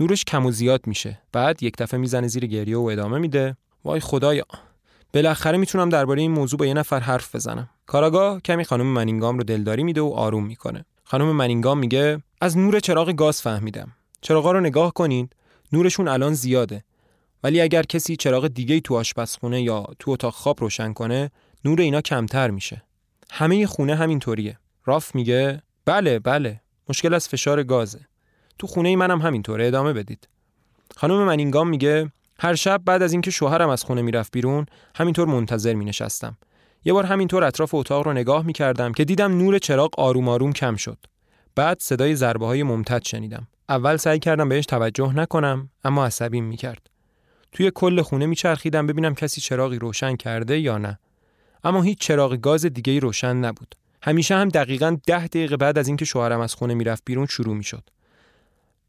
نورش کم و زیاد میشه. بعد یک دفعه می‌زنه زیر گریه و ادامه میده. وای خدایا. بالاخره می‌تونم درباره این موضوع با یه نفر حرف بزنم. کاراگاه کمی خانم منینگام رو دلداری میده و آروم می‌کنه. خانم منینگام میگه از نور چراغ گاز فهمیدم. چراغا رو نگاه کنید. نورشون الان زیاده. ولی اگر کسی چراغ دیگه تو آشپزخونه یا تو اتاق خواب روشن کنه نور اینا کمتر میشه همه خونه همینطوریه راف میگه بله بله مشکل از فشار گازه تو خونه منم همینطوره ادامه بدید خانم منینگام میگه هر شب بعد از اینکه شوهرم از خونه می‌رفت بیرون همینطور منتظر می نشستم. یه بار همینطور اطراف اتاق رو نگاه می کردم که دیدم نور چراغ آروم آروم کم شد. بعد صدای ضربه های ممتد شنیدم. اول سعی کردم بهش توجه نکنم اما عصبیم می کرد. توی کل خونه میچرخیدم ببینم کسی چراغی روشن کرده یا نه. اما هیچ چراغ گاز دیگه روشن نبود. همیشه هم دقیقا ده دقیقه بعد از اینکه شوهرم از خونه می‌رفت بیرون شروع می‌شد.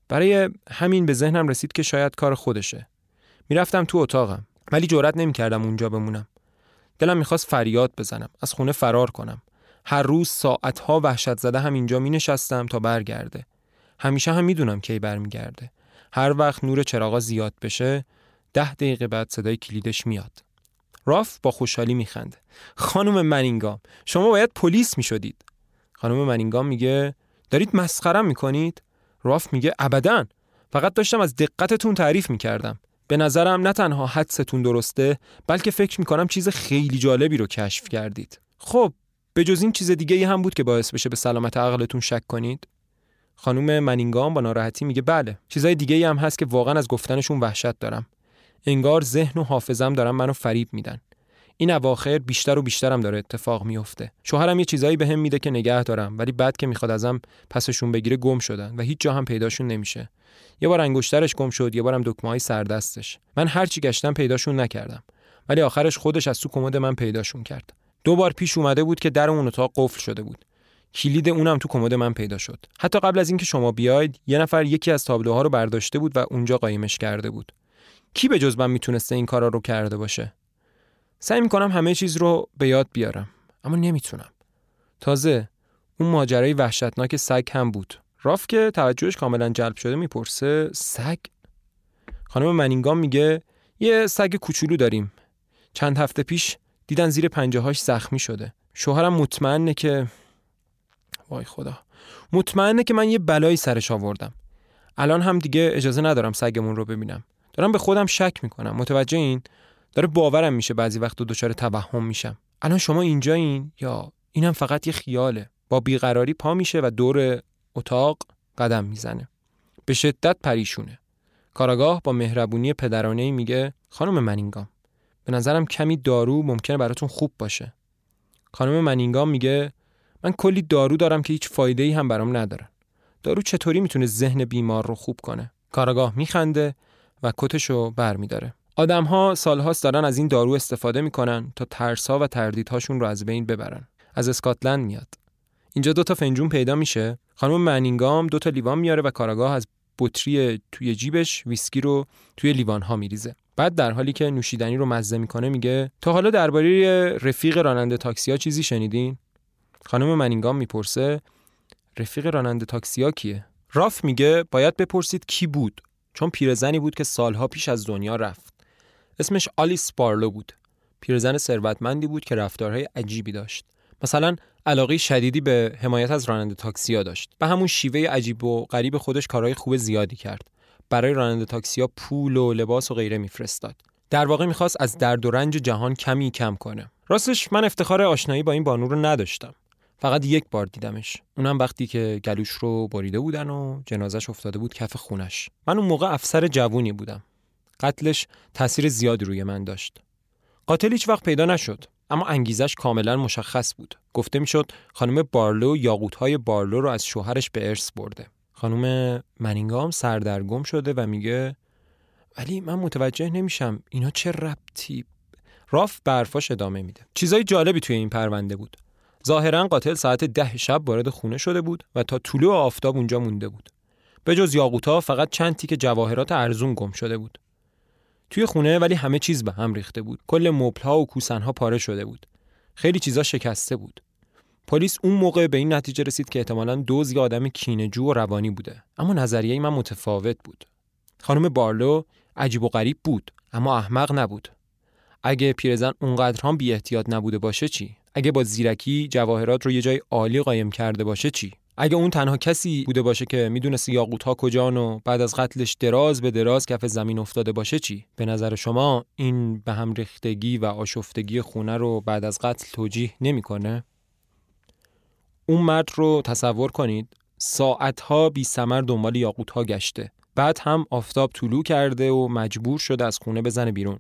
برای همین به ذهنم رسید که شاید کار خودشه. می‌رفتم تو اتاقم ولی جرئت نمی‌کردم اونجا بمونم دلم می‌خواست فریاد بزنم از خونه فرار کنم هر روز ساعتها وحشت زده هم اینجا می نشستم تا برگرده همیشه هم می‌دونم کی برمیگرده هر وقت نور چراغا زیاد بشه ده دقیقه بعد صدای کلیدش میاد راف با خوشحالی میخنده. خانم منینگام شما باید پلیس می‌شدید. خانم منینگام میگه دارید مسخرم می‌کنید؟ راف میگه ابدا. فقط داشتم از دقتتون تعریف می‌کردم. به نظرم نه تنها حدستون درسته بلکه فکر می‌کنم چیز خیلی جالبی رو کشف کردید. خب به جز این چیز دیگه ای هم بود که باعث بشه به سلامت عقلتون شک کنید؟ خانم منینگام با ناراحتی میگه بله. چیزای دیگه ای هم هست که واقعا از گفتنشون وحشت دارم. انگار ذهن و حافظم دارن منو فریب میدن. این اواخر بیشتر و بیشترم داره اتفاق میفته. شوهرم یه چیزایی بهم میده که نگه دارم ولی بعد که می‌خواد ازم پسشون بگیره گم شدن و هیچ جا هم پیداشون نمیشه. یه بار انگشترش گم شد یه بارم دکمه های سردستش. من هرچی گشتم پیداشون نکردم. ولی آخرش خودش از تو کمد من پیداشون کرد. دو بار پیش اومده بود که در اون اتاق قفل شده بود. کلید اونم تو کمد من پیدا شد. حتی قبل از اینکه شما بیاید یه نفر یکی از تابلوها رو برداشته بود و اونجا قایمش کرده بود. کی به جز من می‌تونسته این کارا رو کرده باشه؟ سعی می‌کنم همه چیز رو به یاد بیارم اما نمی‌تونم. تازه اون ماجرای وحشتناک سگ هم بود. راف که توجهش کاملا جلب شده می‌پرسه سگ؟ خانم منینگام میگه یه سگ کوچولو داریم. چند هفته پیش دیدن زیر پنجه زخمی شده. شوهرم مطمئنه که وای خدا. مطمئنه که من یه بلایی سرش آوردم. الان هم دیگه اجازه ندارم سگمون رو ببینم. دارم به خودم شک می‌کنم. متوجه این؟ داره باورم میشه بعضی وقت دچار توهم میشم. الان شما اینجایین یا اینم فقط یه خیاله. با بیقراری پا میشه و دور اتاق قدم می‌زنه. به شدت پریشونه. کاراگاه با مهربونی پدرانه میگه خانم منینگام به نظرم کمی دارو ممکنه براتون خوب باشه. خانم منینگام میگه من کلی دارو دارم که هیچ فایده ای هم برام ندارن دارو چطوری می‌تونه ذهن بیمار رو خوب کنه؟ کاراگاه میخنده. و کتشو برمیداره. آدم ها سالهاست دارن از این دارو استفاده می‌کنن تا ترسا و تردیدهاشون رو از بین ببرن. از اسکاتلند میاد. اینجا دو تا فنجون پیدا میشه. خانم منینگام دو تا لیوان میاره و کاراگاه از بطری توی جیبش ویسکی رو توی لیوان ها میریزه. بعد در حالی که نوشیدنی رو مزه می‌کنه میگه تا حالا درباره رفیق راننده تاکسی ها چیزی شنیدین؟ خانم منینگام می‌پرسه رفیق راننده تاکسی ها کیه؟ راف میگه باید بپرسید کی بود؟ چون پیرزنی بود که سالها پیش از دنیا رفت. اسمش آلیس بارلو بود. پیرزن ثروتمندی بود که رفتارهای عجیبی داشت. مثلا علاقه شدیدی به حمایت از راننده تاکسیا داشت به همون شیوه عجیب و غریب خودش کارهای خوب زیادی کرد. برای راننده تاکسیا پول و لباس و غیره میفرستاد. در واقع می‌خواست از درد و رنج جهان کمی کم کنه. راستش من افتخار آشنایی با این بانو رو نداشتم. فقط یک بار دیدمش. اونم وقتی که گلوش رو بریده بودن و جنازش افتاده بود کف خونش. من اون موقع افسر جوونی بودم. قتلش تاثیر زیادی روی من داشت. قاتل هیچ وقت پیدا نشد اما انگیزش کاملا مشخص بود. گفته می‌شد خانم بارلو یاقوتهای بارلو رو از شوهرش به ارث برده. خانم منینگام سردرگم شده و میگه ولی من متوجه نمیشم اینا چه ربطی. راف برفاش ادامه میده. چیزای جالبی توی این پرونده بود. ظاهرا قاتل ساعت ده شب وارد خونه شده بود و تا طلوع آفتاب اونجا مونده بود. به جز یاقوتا فقط چند تیک جواهرات ارزون گم شده بود. توی خونه ولی همه چیز به هم ریخته بود. کل مبل ها و کوسن ها پاره شده بود. خیلی چیزا شکسته بود. پلیس اون موقع به این نتیجه رسید که احتمالاً دوز آدم کینه‌جو و روانی بوده. اما نظریه من متفاوت بود. خانم بارلو عجیب و غریب بود اما احمق نبود. اگه پیرزن اونقدر هم بی احتیاط نبوده باشه چی؟ اگه با زیرکی جواهرات رو یه جای عالی قایم کرده باشه چی؟ اگه اون تنها کسی بوده باشه که می‌دونست یاقوت ها کجان و بعد از قتلش دراز به دراز کف زمین افتاده باشه چی؟ به نظر شما این به هم ریختگی و آشفتگی خونه رو بعد از قتل توجیه نمی‌کنه؟ اون مرد رو تصور کنید ساعتها بی سمر دنبال یاقوت ها گشته. بعد هم آفتاب طلوع کرده و مجبور شده از خونه بزنه بیرون.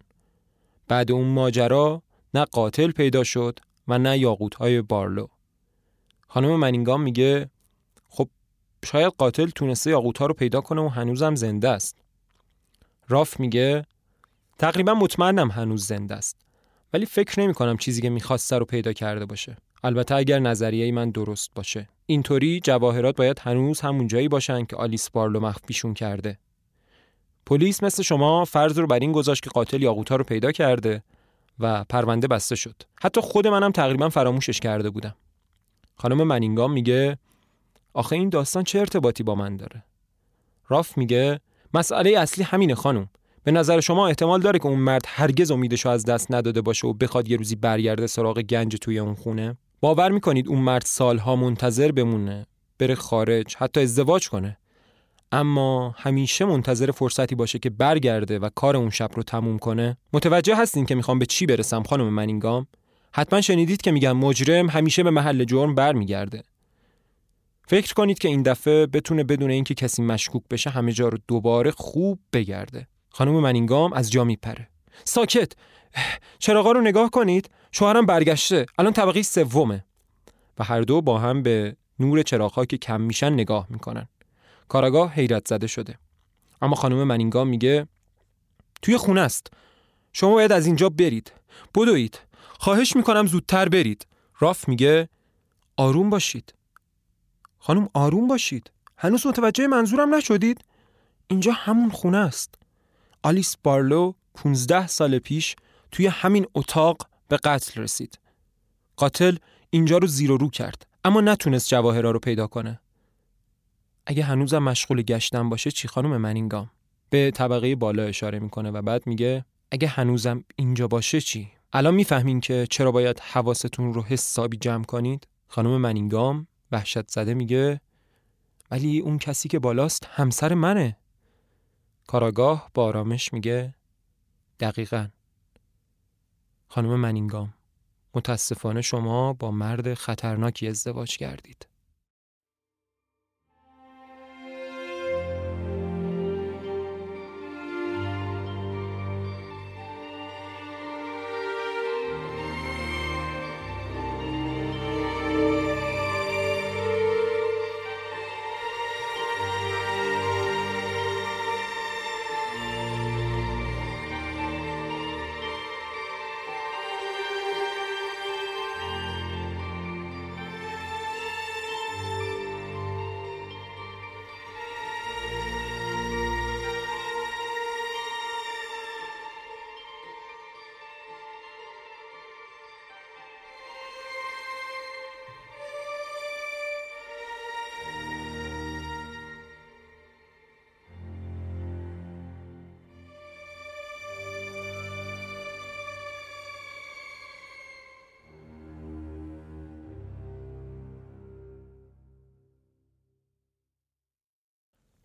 بعد اون ماجرا نه قاتل پیدا شد و نه یاقوت های بارلو. خانم منینگام میگه خب شاید قاتل تونسته یاقوت ها رو پیدا کنه و هنوزم زنده است. راف میگه تقریبا مطمئنم هنوز زنده است. ولی فکر نمی کنم چیزی که می‌خواسته رو پیدا کرده باشه. البته اگر نظریه من درست باشه. اینطوری جواهرات باید هنوز همون جایی باشن که آلیس بارلو مخفیشون کرده. پلیس مثل شما فرض رو بر این گذاشت که قاتل یاقوتا رو پیدا کرده. و پرونده بسته شد. حتی خود منم تقریبا فراموشش کرده بودم. خانم منینگام میگه آخه این داستان چه ارتباطی با من داره؟ راف میگه مسئله اصلی همینه خانم. به نظر شما احتمال داره که اون مرد هرگز امیدشو از دست نداده باشه و بخواد یه روزی برگرده سراغ گنج توی اون خونه؟ باور می‌کنید اون مرد سالها منتظر بمونه بره خارج حتی ازدواج کنه؟ اما همیشه منتظر فرصتی باشه که برگرده و کار اون شب رو تموم کنه. متوجه هستین که می‌خوام به چی برسم خانم منینگام؟ حتما شنیدید که میگم مجرم همیشه به محل جرم برمیگرده. فکر کنید که این دفعه بتونه بدون اینکه کسی مشکوک بشه همه جا رو دوباره خوب بگرده. خانم منینگام از جا میپره. ساکت! چراغا رو نگاه کنید. شوهرم برگشته. الان طبقه سومه. و هر دو با هم به نور چراغها که کم میشن نگاه می‌کنن. کاراگاه حیرت زده شده. اما خانم منینگام میگه توی خونه است. شما باید از اینجا برید. بدوید. خواهش می‌کنم زودتر برید. راف میگه آروم باشید. خانم آروم باشید. هنوز متوجه منظورم نشدید. اینجا همون خونه است. آلیس بارلو 15 سال پیش توی همین اتاق به قتل رسید. قاتل اینجا رو زیر و رو کرد اما نتونست جواهرها رو پیدا کنه. اگه هنوزم مشغول گشتن باشه چی خانم منینگام؟ به طبقه بالا اشاره می‌کنه و بعد میگه اگه هنوزم اینجا باشه چی؟ الان می‌فهمین که چرا باید حواستون رو حسابی جمع کنید؟ خانم منینگام وحشت زده میگه ولی اون کسی که بالاست همسر منه. کاراگاه با آرامش میگه دقیقا. خانم منینگام متاسفانه شما با مرد خطرناکی ازدواج کردید.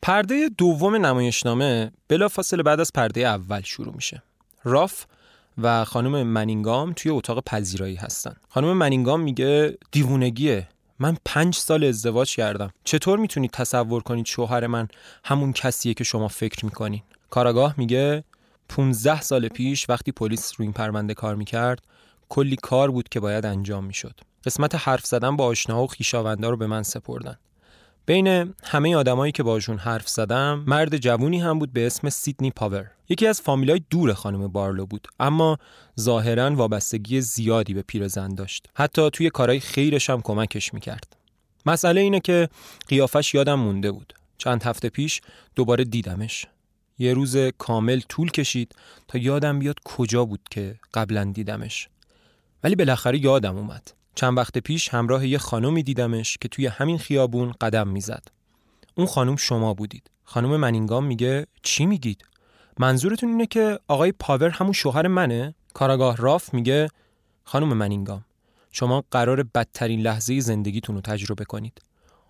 پرده دوم نمایشنامه بلافاصله بعد از پرده اول شروع میشه. راف و خانم منینگام توی اتاق پذیرایی هستن. خانم منینگام میگه دیوونگیه. من پنج سال ازدواج کردم. چطور می‌تونید تصور کنید شوهر من همون کسیه که شما فکر می‌کنین؟ کاراگاه میگه 15 سال پیش وقتی پلیس رو این پرونده کار می‌کرد کلی کار بود که باید انجام می‌شد. قسمت حرف زدن با آشناها و خیشاوندا رو به من سپردن. بین همه آدمایی که باشون حرف زدم مرد جوونی هم بود به اسم سیدنی پاور. یکی از فامیلای دور خانم بارلو بود اما ظاهرا وابستگی زیادی به پیرزن داشت. حتی توی کارهای خیرش هم کمکش می‌کرد. مسئله اینه که قیافش یادم مونده بود. چند هفته پیش دوباره دیدمش. یه روز کامل طول کشید تا یادم بیاد کجا بود که قبلا دیدمش. ولی بالاخره یادم اومد. چند وقت پیش همراه یه خانمی دیدمش که توی همین خیابون قدم می‌زد. اون خانم شما بودید. خانم منینگام میگه چی میگید؟ منظورتون اینه که آقای پاور همون شوهر منه؟ کاراگاه راف میگه خانم منینگام شما قرار بدترین لحظه زندگیتون رو تجربه کنید.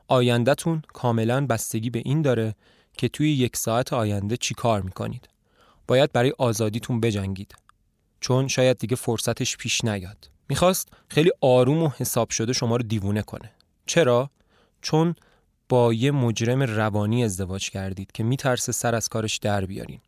آیندهتون کاملا بستگی به این داره که توی یک ساعت آینده چی کار می‌کنید. باید برای آزادیتون بجنگید. چون شاید دیگه فرصتش پیش نیاد. می‌خواست خیلی آروم و حساب شده شما رو دیوونه کنه. چرا؟ چون با یه مجرم روانی ازدواج کردید که میترسه سر از کارش در بیارین.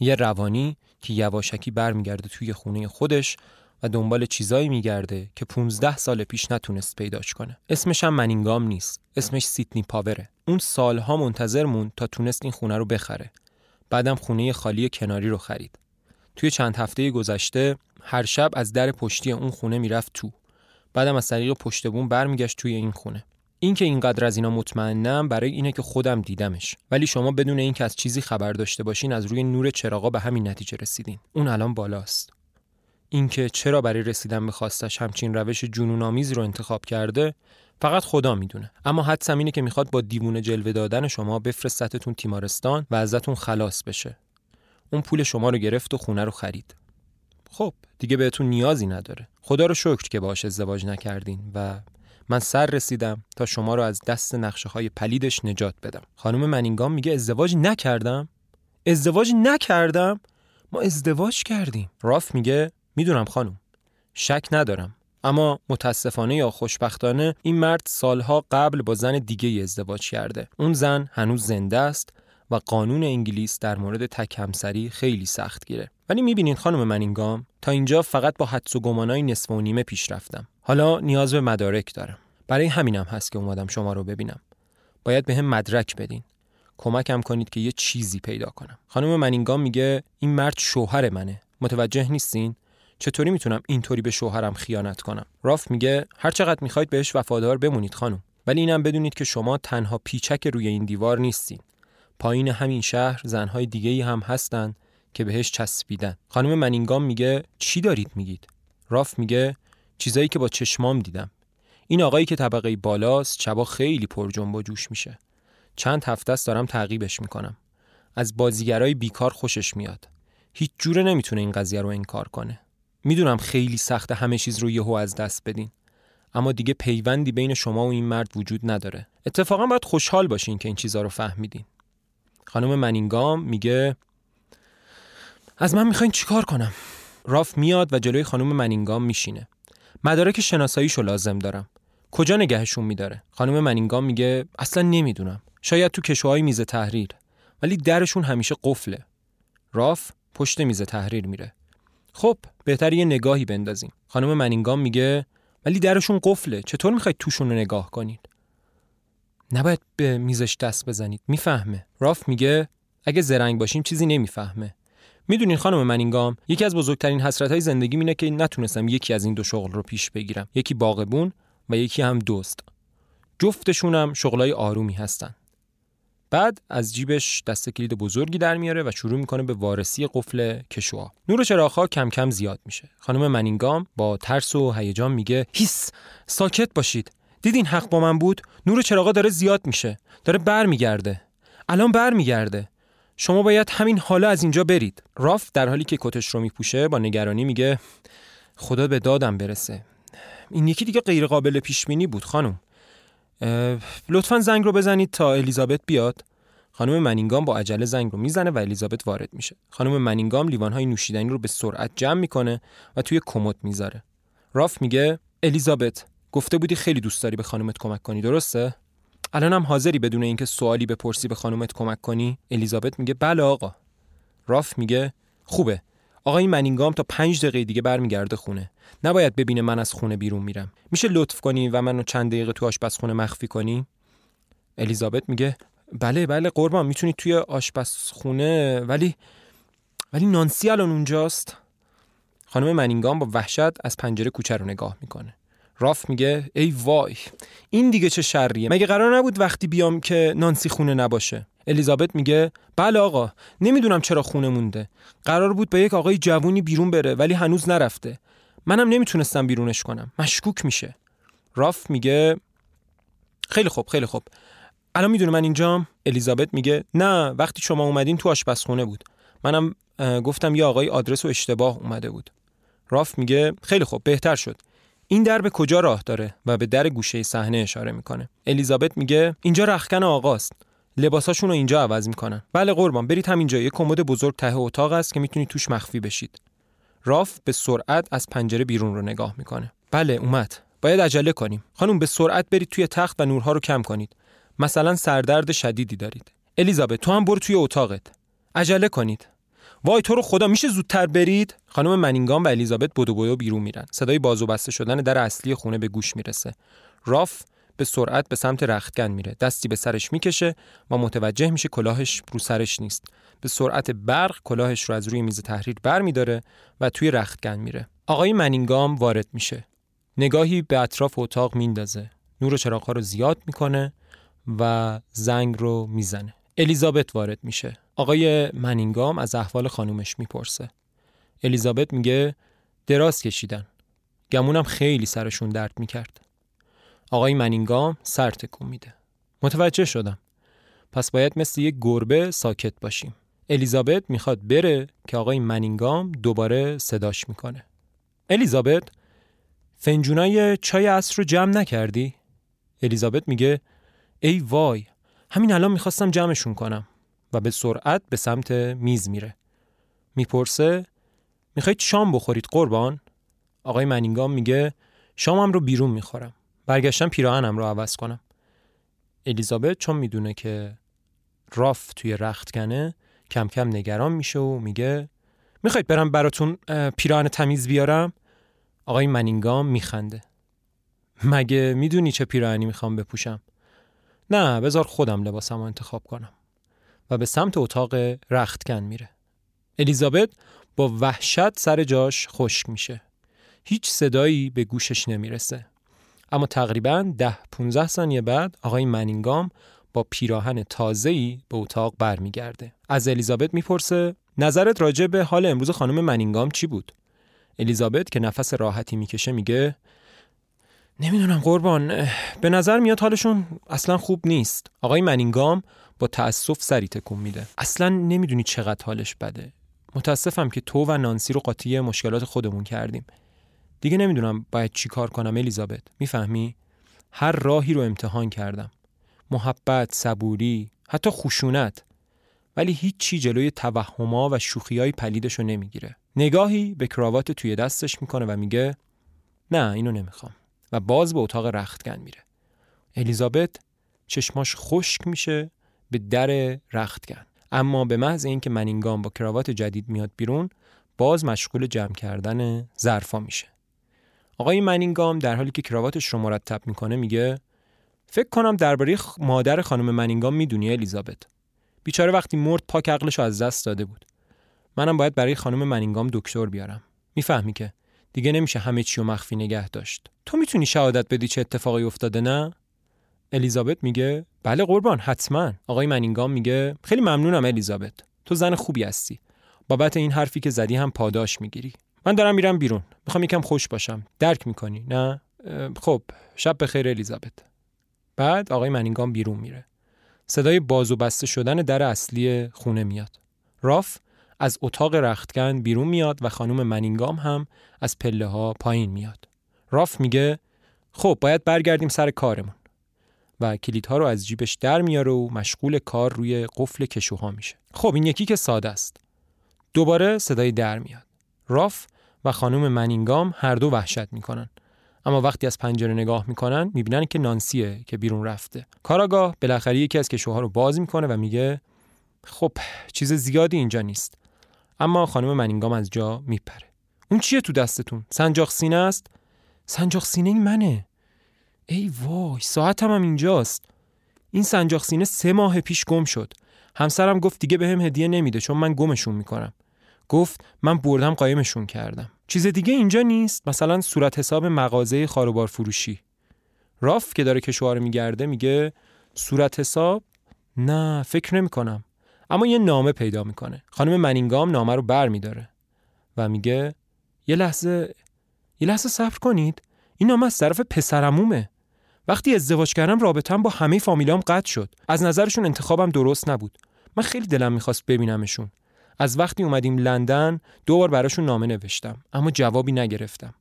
یه روانی که یواشکی برمیگرده توی خونه خودش و دنبال چیزایی میگرده که 15 سال پیش نتونست پیداش کنه. اسمش هم منینگام نیست. اسمش سیتنی پاوره. اون سالها منتظر مون تا تونست این خونه رو بخره. بعدم خونه خالی کناری رو خرید. توی چند هفته گذشته هر شب از در پشتی اون خونه می‌رفت تو. بعدم از طریق پشت بوم برمیگشت توی این خونه. این که اینقدر از اینا مطمئنم برای اینه که خودم دیدمش. ولی شما بدون اینکه از چیزی خبر داشته باشین از روی نور چراغا به همین نتیجه رسیدین. اون الان بالاست. اینکه چرا برای رسیدن به خواستش همچین روش جنونآمیز رو انتخاب کرده فقط خدا می‌دونه. اما حدسم اینه که می‌خواد با دیوونه جلوه دادن شما بفرستتون تیمارستان و ازتون خلاص بشه. اون پول شما رو گرفت و خونه رو خرید. خب دیگه بهتون نیازی نداره. خدا رو شکر که باش ازدواج نکردین و من سر رسیدم تا شما رو از دست نقشه های پلیدش نجات بدم. خانم منینگام میگه ازدواج نکردم؟ ازدواج نکردم؟ ما ازدواج کردیم. راف میگه می‌دونم خانم شک ندارم. اما متاسفانه یا خوشبختانه این مرد سالها قبل با زن دیگه ازدواج کرده. اون زن هنوز زنده است. و قانون انگلیس در مورد تک همسری خیلی سخت گیره. ولی می‌بینین خانم منینگام تا اینجا فقط با حدس و گمانای نصف و نیمه پیش رفتم. حالا نیاز به مدارک دارم. برای همینم هست که اومدم شما رو ببینم. باید به هم مدرک بدین. کمکم کنید که یه چیزی پیدا کنم. خانم منینگام میگه این مرد شوهر منه. متوجه نیستین؟ چطوری می‌تونم اینطوری به شوهرم خیانت کنم؟ راف میگه هر چقدر می‌خواید بهش وفادار بمونید خانم. ولی اینم بدونید که شما تنها پیچک روی این دیوار نیستین. پایین همین شهر زنهای دیگه ای هم هستن که بهش چسبیدن. خانم منینگام میگه چی دارید میگید؟ راف میگه چیزایی که با چشمام دیدم. این آقایی که طبقه بالاست شبا خیلی پر جنب و جوش میشه. چند هفته است دارم تعقیبش می‌کنم. از بازیگرای بیکار خوشش میاد. هیچ جوره نمی‌تونه این قضیه رو انکار کنه. می‌دونم خیلی سخت همه چیز رو یهو از دست بدین. اما دیگه پیوندی بین شما و این مرد وجود نداره. اتفاقا باید خوشحال باشین که این چیزها رو فهمیدین. خانم منینگام میگه از من می‌خواین چیکار کنم؟ راف میاد و جلوی خانم منینگام میشینه. مدارک شناساییشو لازم دارم. کجا نگهشون میداره؟ خانم منینگام میگه اصلا نمی‌دونم. شاید تو کشوهای میز تحریر. ولی درشون همیشه قفله. راف پشت میز تحریر میره. خب بهتر یه نگاهی بندازیم. خانم منینگام میگه ولی درشون قفله. چطور می‌خواید توشون رو نگاه کنید نباید به میزش دست بزنید. می‌فهمه. راف میگه اگه زرنگ باشیم چیزی نمی‌فهمه. می‌دونین خانم منینگام یکی از بزرگترین حسرت های زندگی اینه که نتونستم یکی از این دو شغل رو پیش بگیرم. یکی باغبون و یکی هم دوست. جفتشون هم شغلای آرومی هستن. بعد از جیبش دست کلید بزرگی در میاره و شروع می‌کنه به وارسی قفل کشوها نور چراغها کم کم زیاد میشه. خانم منینگام با ترس و هیجان میگه هیس ساکت باشید. دیدین حق با من بود؟ نور چراغا داره زیاد میشه. داره برمیگرده. الان برمیگرده. شما باید همین حالا از اینجا برید. راف در حالی که کتش رو میپوشه با نگرانی میگه خدا به دادم برسه. این یکی دیگه غیر قابل پیش بینی بود خانم. لطفا زنگ رو بزنید تا الیزابت بیاد. خانم منینگام با عجله زنگ رو می‌زنه و الیزابت وارد میشه. خانم منینگام لیوانهای نوشیدنی رو به سرعت جمع می‌کنه و توی کمد می‌ذاره. راف میگه الیزابت گفته بودی خیلی دوست داری به خانومت کمک کنی درسته؟ الانم حاضری بدون اینکه سوالی بپرسی به خانومت کمک کنی؟ الیزابت میگه بله آقا. راف میگه خوبه. آقای منینگام تا پنج دقیقه دیگه برمیگرده خونه. نباید ببینه من از خونه بیرون میرم. میشه لطف کنی و منو چند دقیقه تو آشپزخونه مخفی کنی؟ الیزابت میگه بله بله قربان می‌تونی توی آشپزخونه ولی ولی نانسی الان اونجاست. خانم منینگام با وحشت از پنجره کوچه رو نگاه می‌کنه. راف میگه ای وای این دیگه چه شریه؟ مگه قرار نبود وقتی بیام که نانسی خونه نباشه؟ الیزابت میگه بله آقا نمی‌دونم چرا خونه مونده. قرار بود با یک آقای جوونی بیرون بره ولی هنوز نرفته. منم نمی‌تونستم بیرونش کنم. مشکوک میشه. راف میگه خیلی خوب خیلی خوب. الان می‌دونه من اینجام؟ الیزابت میگه نه وقتی شما اومدین تو آشپزخونه بود. منم گفتم یه آقای آدرس و اشتباه اومده بود. راف میگه خیلی خوب بهتر شد. این در به کجا راه داره و به در گوشه صحنه اشاره می‌کنه؟ الیزابت میگه اینجا رخکن آقاست لباساشون رو اینجا عوض می‌کنن. بله قربان برید همینجا. یه کمد بزرگ ته اتاق است که می‌تونید توش مخفی بشید. راف به سرعت از پنجره بیرون رو نگاه می‌کنه. بله اومد. باید عجله کنیم. خانم به سرعت برید توی تخت و نورها رو کم کنید. مثلا سردرد شدیدی دارید. الیزابت تو هم برو توی اتاقت. عجله کنید. وای تو رو خدا میشه زودتر برید؟ خانم منینگام و الیزابت بدو بودو بیرون میرن. صدای بازو بسته شدن در اصلی خونه به گوش می‌رسه. راف به سرعت به سمت رختکن میره. دستی به سرش می‌کشه و متوجه میشه کلاهش رو سرش نیست. به سرعت برق کلاهش رو از روی میز تحریر بر میداره و توی رختکن میره. آقای منینگام وارد میشه. نگاهی به اطراف اتاق میندازه. نور و چراغ رو زیاد می‌کنه و زنگ رو می‌زنه. الیزابت وارد میشه. آقای منینگام از احوال خانومش می‌پرسه. الیزابت میگه دراز کشیدن. گمونم خیلی سرشون درد می‌کرد. آقای منینگام سر تکون میده. متوجه شدم. پس باید مثل یک گربه ساکت باشیم. الیزابت می‌خواد بره که آقای منینگام دوباره صداش می‌کنه. الیزابت فنجونای چای عصر رو جمع نکردی؟ الیزابت میگه ای وای همین الان می‌خواستم جمعشون کنم. و به سرعت به سمت میز میره. می‌پرسه می‌خواید شام بخورید قربان؟ آقای منینگام میگه شامم رو بیرون می‌خورم. برگشتم پیراهنم رو عوض کنم. الیزابت چون می‌دونه که راف توی رختکنه کم کم نگران میشه و میگه می‌خواید برم براتون پیراهن تمیز بیارم؟ آقای منینگام میخنده. مگه می‌دونی چه پیراهنی می‌خوام بپوشم؟ نه بذار خودم لباسم انتخاب کنم. و به سمت اتاق رختکن میره الیزابت با وحشت سر جاش خشک میشه هیچ صدایی به گوشش نمی‌رسه اما تقریبا ده 15 ثانیه بعد آقای منینگام با پیراهن تازه‌ای به اتاق برمیگرده. از الیزابت می‌پرسه نظرت راجع به حال امروز خانم منینگام چی بود؟ الیزابت که نفس راحتی می‌کشه میگه نمی‌دونم قربان به نظر میاد حالشون اصلا خوب نیست. آقای منینگام با تأسف سری تکون میده. اصلا نمی‌دونی چقدر حالش بده. متاسفم که تو و نانسی رو قاطی مشکلات خودمون کردیم. دیگه نمی‌دونم باید چی کار کنم الیزابت می‌فهمی؟ هر راهی رو امتحان کردم محبت، صبوری، حتی خشونت ولی هیچی جلوی توهما و شوخیای پلیدش رو نمی‌گیره نگاهی به کراوات توی دستش می‌کنه و میگه نه اینو نمی‌خوام و باز به اتاق رختکن میره الیزابت چشماش خشک میشه به در رختکن اما به محض اینکه منینگام با کراوات جدید میاد بیرون باز مشغول جمع کردن ظرفا میشه. آقای منینگام در حالی که کراواتش رو مرتب می‌کنه میگه فکر کنم درباره مادر خانم منینگام می‌دونی الیزابت. بیچاره وقتی مرد پاک عقلش رو از دست داده بود. منم باید برای خانم منینگام دکتر بیارم. می‌فهمی که دیگه نمیشه همه چی رو مخفی نگه داشت. تو می‌تونی شهادت بدی چه اتفاقی افتاده نه؟ الیزابت میگه بله قربان حتما. آقای منینگام میگه خیلی ممنونم الیزابت تو زن خوبی هستی. بابت این حرفی که زدی هم پاداش می‌گیری. من دارم میرم بیرون. می‌خوام یکم خوش باشم. درک می‌کنی نه؟ خب شب بخیر الیزابت. بعد آقای منینگام بیرون میره. صدای باز و بسته شدن در اصلی خونه میاد. راف از اتاق رختکن بیرون میاد و خانم منینگام هم از پله ها پایین میاد. راف میگه خب باید برگردیم سر کارمون. و کلیدها رو از جیبش در میاره و مشغول کار روی قفل کشوها میشه. خب این یکی که ساده است. دوباره صدای در میاد. راف و خانم منینگام هر دو وحشت می‌کنن. اما وقتی از پنجره نگاه می‌کنن می‌بینن که نانسیه که بیرون رفته. کاراگاه بالاخره یکی از کشوها رو باز می‌کنه و میگه خب چیز زیادی اینجا نیست. اما خانم منینگام از جا میپره. اون چیه تو دستتون؟ سنجاق سینه است؟ سنجاق سینه منه. ای وای ساعتم هم اینجاست. این سنجاق سینه سه ماه پیش گم شد. همسرم گفت دیگه بهم به هدیه نمیده چون من گمشون می‌کنم. گفت من بردم قایمشون کردم. چیز دیگه اینجا نیست. مثلا صورت حساب مغازه خاروبار فروشی. راف که داره کشوها رو میگرده میگه صورت حساب؟ نه فکر نمی کنم اما یه نامه پیدا می‌کنه. خانم منینگام نامه رو بر میداره و میگه یه لحظه یه لحظه صبر کنید. این نامه از طرف پسرمومه. وقتی ازدواج کردم رابطم با همه فامیلام قطع شد. از نظرشون انتخابم درست نبود. من خیلی دلم می‌خواست ببینمشون. از وقتی اومدیم لندن دو بار براشون نامه نوشتم اما جوابی نگرفتم.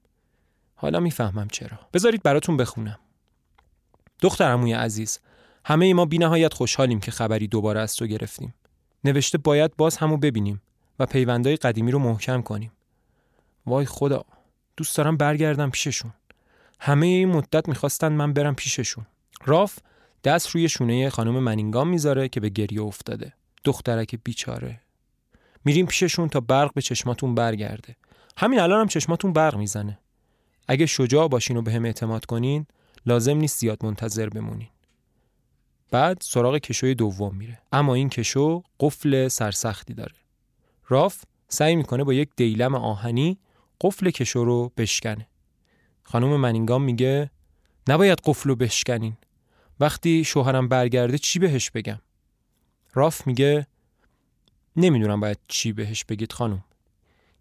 حالا می‌فهمم چرا. بذارید براتون بخونم. دختر عموی عزیز همه ما بینهایت خوشحالیم که خبری دوباره از تو گرفتیم. نوشته باید باز همو ببینیم و پیوندهای قدیمی رو محکم کنیم. وای خدا دوست دارم برگردم پیششون. همه این مدت می‌خواستن من برم پیششون. راف دست روی شونه خانم منینگام می‌ذاره که به گریه افتاده. دخترک بیچاره. میریم پیششون تا برق به چشماتون برگرده. همین الان هم چشماتون برق می‌زنه. اگه شجاع باشین و به هم اعتماد کنین لازم نیست زیاد منتظر بمونین. بعد سراغ کشوی دوم میره. اما این کشو قفل سرسختی داره. راف سعی می‌کنه با یک دیلم آهنی قفل کشو رو بشکنه. خانم منینگام میگه نباید قفل رو بشکنین. وقتی شوهرم برگرده چی بهش بگم؟ راف میگه نمی‌دونم باید چی بهش بگید خانم.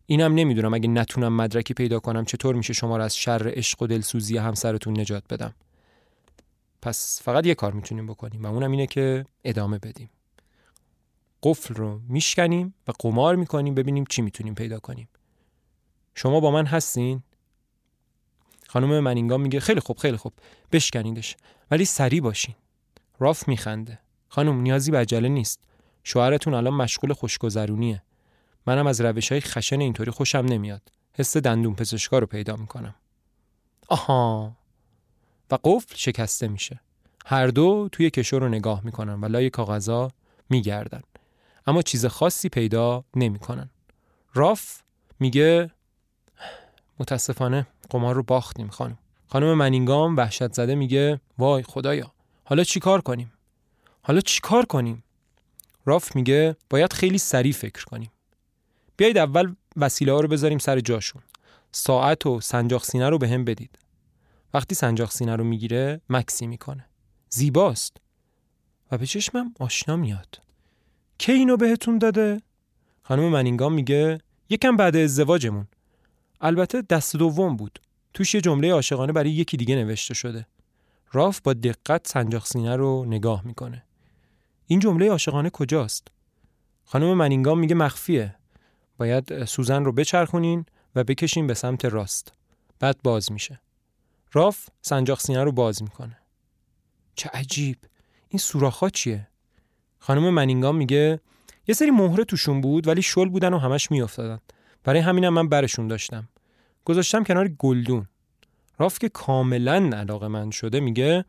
اینم نمی‌دونم اگه نتونم مدرکی پیدا کنم چطور میشه شما رو از شر عشق و دلسوزی همسرتون نجات بدم؟ پس فقط یه کار می‌تونیم بکنیم و اونم اینه که ادامه بدیم. قفل رو میشکنیم و قمار می‌کنیم ببینیم چی می‌تونیم پیدا کنیم. شما با من هستین؟ خانم منینگام میگه خیلی خوب خیلی خوب. بشکنیدش. ولی سری باشین. راف میخنده. خانم نیازی به عجله نیست. شوهرتون الان مشغول خوشگذرونیه. منم از روش های خشن اینطوری خوشم نمیاد. حس دندون پزشکا رو پیدا می‌کنم. آها. و قفل شکسته میشه. هر دو توی کشو رو نگاه می‌کنن و لای کاغذا میگردن. اما چیز خاصی پیدا نمی‌کنن. راف میگه متاسفانه قمار رو باختیم خانم. خانم منینگام وحشت زده میگه وای خدایا حالا چیکار کنیم؟ حالا چیکار کنیم؟ راف میگه باید خیلی سریع فکر کنیم. بیایید اول وسیله ها رو بذاریم سر جاشون. ساعت و سنجاق سینه رو به هم بدید. وقتی سنجاق سینه رو می‌گیره مکسی می‌کنه. زیباست. و به چشمم آشنا میاد. که اینو بهتون داده؟ خانم منینگام میگه یکم بعد ازدواجمون. البته دست دوم بود. توش یه جمله عاشقانه برای یکی دیگه نوشته شده. راف با دقت سنجاق سینه رو نگاه می‌کنه. این جمله عاشقانه کجاست؟ خانم منینگام میگه مخفیه. باید سوزن رو بچرخونین و بکشین به سمت راست. بعد باز میشه. راف سنجاق سینه رو باز می‌کنه. چه عجیب! این سوراخا چیه؟ خانم منینگام میگه یه سری مهره توشون بود ولی شل بودن و همش میافتادن. برای همینم من برشون داشتم. گذاشتم کنار گلدون. راف که کاملا علاقه من شده میگه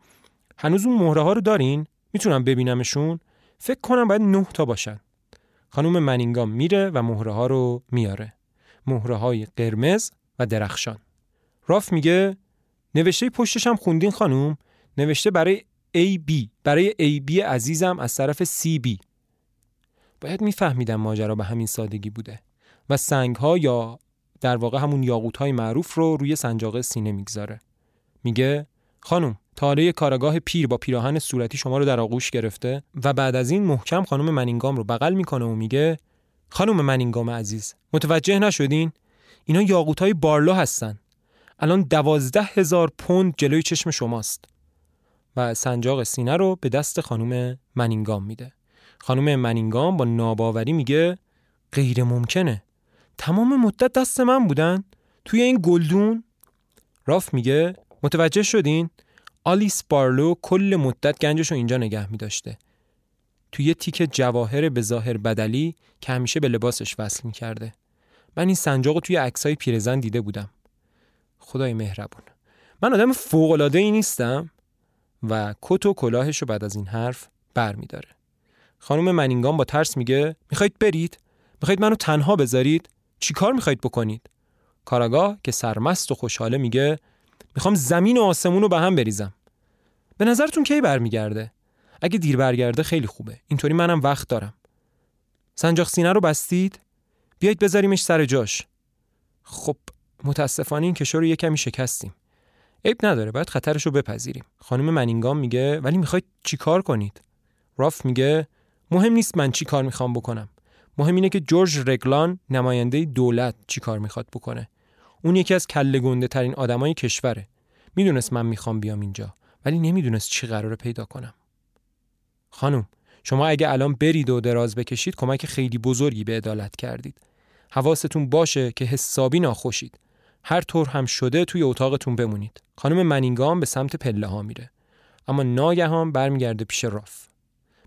هنوز اون مهره ها رو دارین؟ می‌تونم ببینمشون؟ فکر کنم باید نه تا باشن. خانم منینگام میره و مهره ها رو میاره. مهره های قرمز و درخشان. راف میگه نوشته پشتش هم خوندین خانم؟ نوشته برای AB برای AB عزیزم از طرف CB باید میفهمیدم ماجرا به همین سادگی بوده. و سنگ ها یا در واقع همون یاقوت های معروف رو روی سنجاق سینه می‌گذاره. میگه خانم تاله کاراگاه پیر با پیراهن صورتی شما رو در آغوش گرفته و بعد از این محکم خانم منینگام رو بغل می‌کنه و میگه خانم منینگام عزیز متوجه نشدین؟ اینا یاقوت های بارلو هستن. الان دوازده هزار پوند جلوی چشم شماست. و سنجاق سینه رو به دست خانم منینگام میده. خانم منینگام با ناباوری میگه غیر ممکنه تمام مدت دست من بودن توی این گلدون راف میگه متوجه شدین آلیس بارلو کل مدت گنجش رو اینجا نگه می داشته. توی یه تیک جواهر به ظاهر بدلی که همیشه به لباسش وصل می کرده. من این سنجاق رو توی عکسای پیرزن دیده بودم. خدای مهربون. من آدم فوق ای نیستم و کت و کلاهش رو بعد از این حرف بر می داره. خانم منینگام با ترس میگه می‌خواید برید؟ می‌خواید منو تنها بذارید؟ چیکار می‌خواید بکنید؟ کاراگاه که سرمست و خوشحاله میگه می‌خوام زمین و آسمون رو به هم بریزم. به نظرتون کی برمیگرده؟ اگه دیر برگرده خیلی خوبه. اینطوری منم وقت دارم. سنجاق سینه رو بستید؟ بیایید بذاریمش سر جاش. خب متاسفانه این کشو رو یه کمی شکستیم. عیب نداره باید خطرش رو بپذیریم. خانم منینگام میگه ولی می‌خواید چیکار کنید؟ راف میگه مهم نیست من چی کار می‌خوام بکنم. مهم اینه که جورج رگلان نماینده دولت چی کار می‌خواد بکنه. اون یکی از کله گنده ترین آدمای کشوره. می‌دونست من می‌خوام بیام اینجا ولی نمی‌دونست چی قراره پیدا کنم. خانم شما اگه الان برید و دراز بکشید کمک خیلی بزرگی به عدالت کردید. حواستون باشه که حسابی ناخوشید. هر طور هم شده توی اتاقتون بمونید. خانم منینگام به سمت پله ها میره. اما ناگهان برمیگرده پیش راف.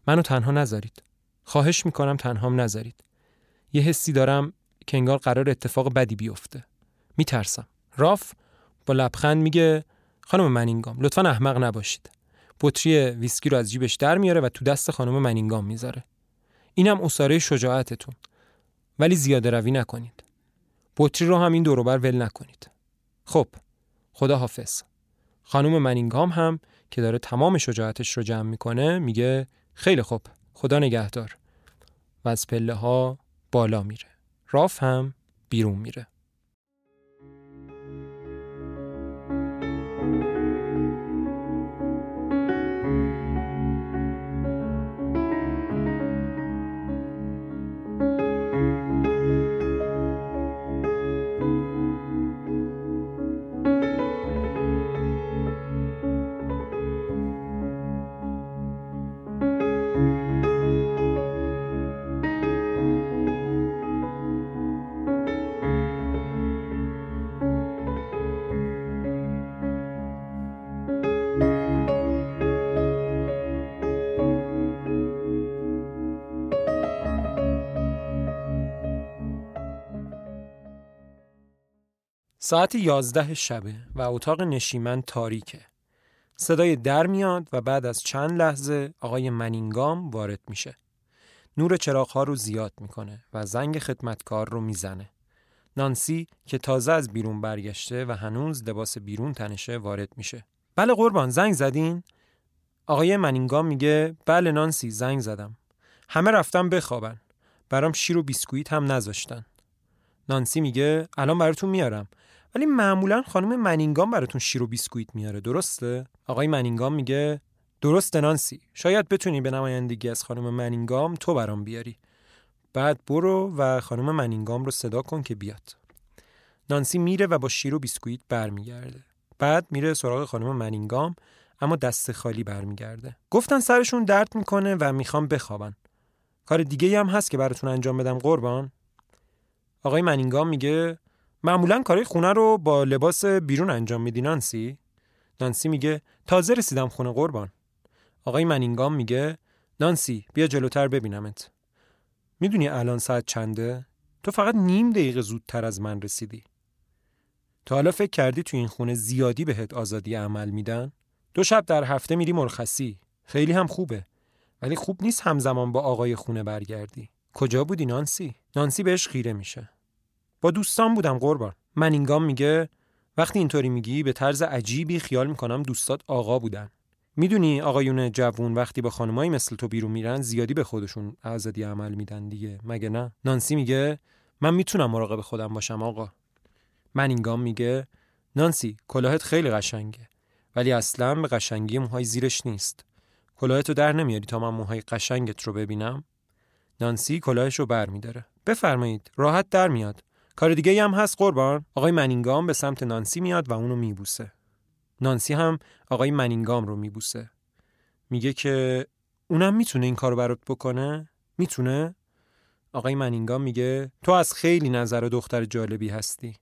منو تنها نذارید. خواهش می‌کنم تنهام نذارید. یه حسی دارم که انگار قرار اتفاق بدی بیفته. میترسم. راف با لبخند میگه خانم منینگام لطفا احمق نباشید. بطری ویسکی رو از جیبش در میاره و تو دست خانم منینگام می‌ذاره. اینم اصاره شجاعتتون. ولی زیاده روی نکنید. بطری رو هم این دوروبر ول نکنید. خب خدا حافظ. خانم منینگام هم که داره تمام شجاعتش رو جمع می‌کنه میگه خیلی خوب خدا نگهدار و از پله ها بالا میره. راف هم بیرون میره. ساعت یازده شبه و اتاق نشیمن تاریکه. صدای در میاد و بعد از چند لحظه آقای منینگام وارد میشه. نور چراغها رو زیاد می‌کنه و زنگ خدمتکار رو می‌زنه. نانسی که تازه از بیرون برگشته و هنوز لباس بیرون تنشه وارد میشه. بله قربان زنگ زدین؟ آقای منینگام میگه بله نانسی زنگ زدم. همه رفتن بخوابن. برام شیر و بیسکویت هم نذاشتن. نانسی میگه الان براتون میارم ولی معمولا خانم منینگام براتون شیر و بیسکویت میاره درسته؟ آقای منینگام میگه درسته نانسی شاید بتونی به نمایندگی از خانم منینگام تو برام بیاری. بعد برو و خانم منینگام رو صدا کن که بیاد. نانسی میره و با شیر و بیسکویت برمیگرده. بعد میره سراغ خانم منینگام اما دست خالی برمیگرده. گفتن سرشون درد می‌کنه و می‌خوان بخوابن. کار دیگه هم هست که براتون انجام بدم قربان. آقای منینگام میگه معمولا کارهای خونه رو با لباس بیرون انجام میدی نانسی؟ نانسی میگه تازه رسیدم خونه قربان. آقای منینگام میگه نانسی بیا جلوتر ببینمت. می‌دونی الان ساعت چنده؟ تو فقط نیم دقیقه زودتر از من رسیدی. تا حالا فکر کردی تو این خونه زیادی بهت آزادی عمل میدن؟ دو شب در هفته میری مرخصی. خیلی هم خوبه. ولی خوب نیست همزمان با آقای خونه برگردی. کجا بودی نانسی؟ نانسی بهش خیره میشه. با دوستان بودم قربان. من اینگام میگه وقتی اینطوری میگی به طرز عجیبی خیال می‌کنم دوستات آقا بودن. می‌دونی آقایون جوون وقتی با خانمایی مثل تو بیرون میرن زیادی به خودشون آزادی عمل میدن دیگه. مگه نه؟ نانسی میگه من می‌تونم مراقب خودم باشم آقا. من اینگام میگه نانسی کلاهت خیلی قشنگه ولی اصلا به قشنگی موهای زیرش نیست. کلاهتو در نمیاری تا من موهای قشنگت رو ببینم. نانسی کلاهش رو بر میداره بفرمایید راحت در میاد. کار دیگه هم هست قربان. آقای منینگام به سمت نانسی میاد و اونو میبوسه. نانسی هم آقای منینگام رو میبوسه. میگه که اونم می‌تونه این کارو برات بکنه؟ می‌تونه؟ آقای منینگام میگه تو از خیلی نظر دختر جالبی هستی.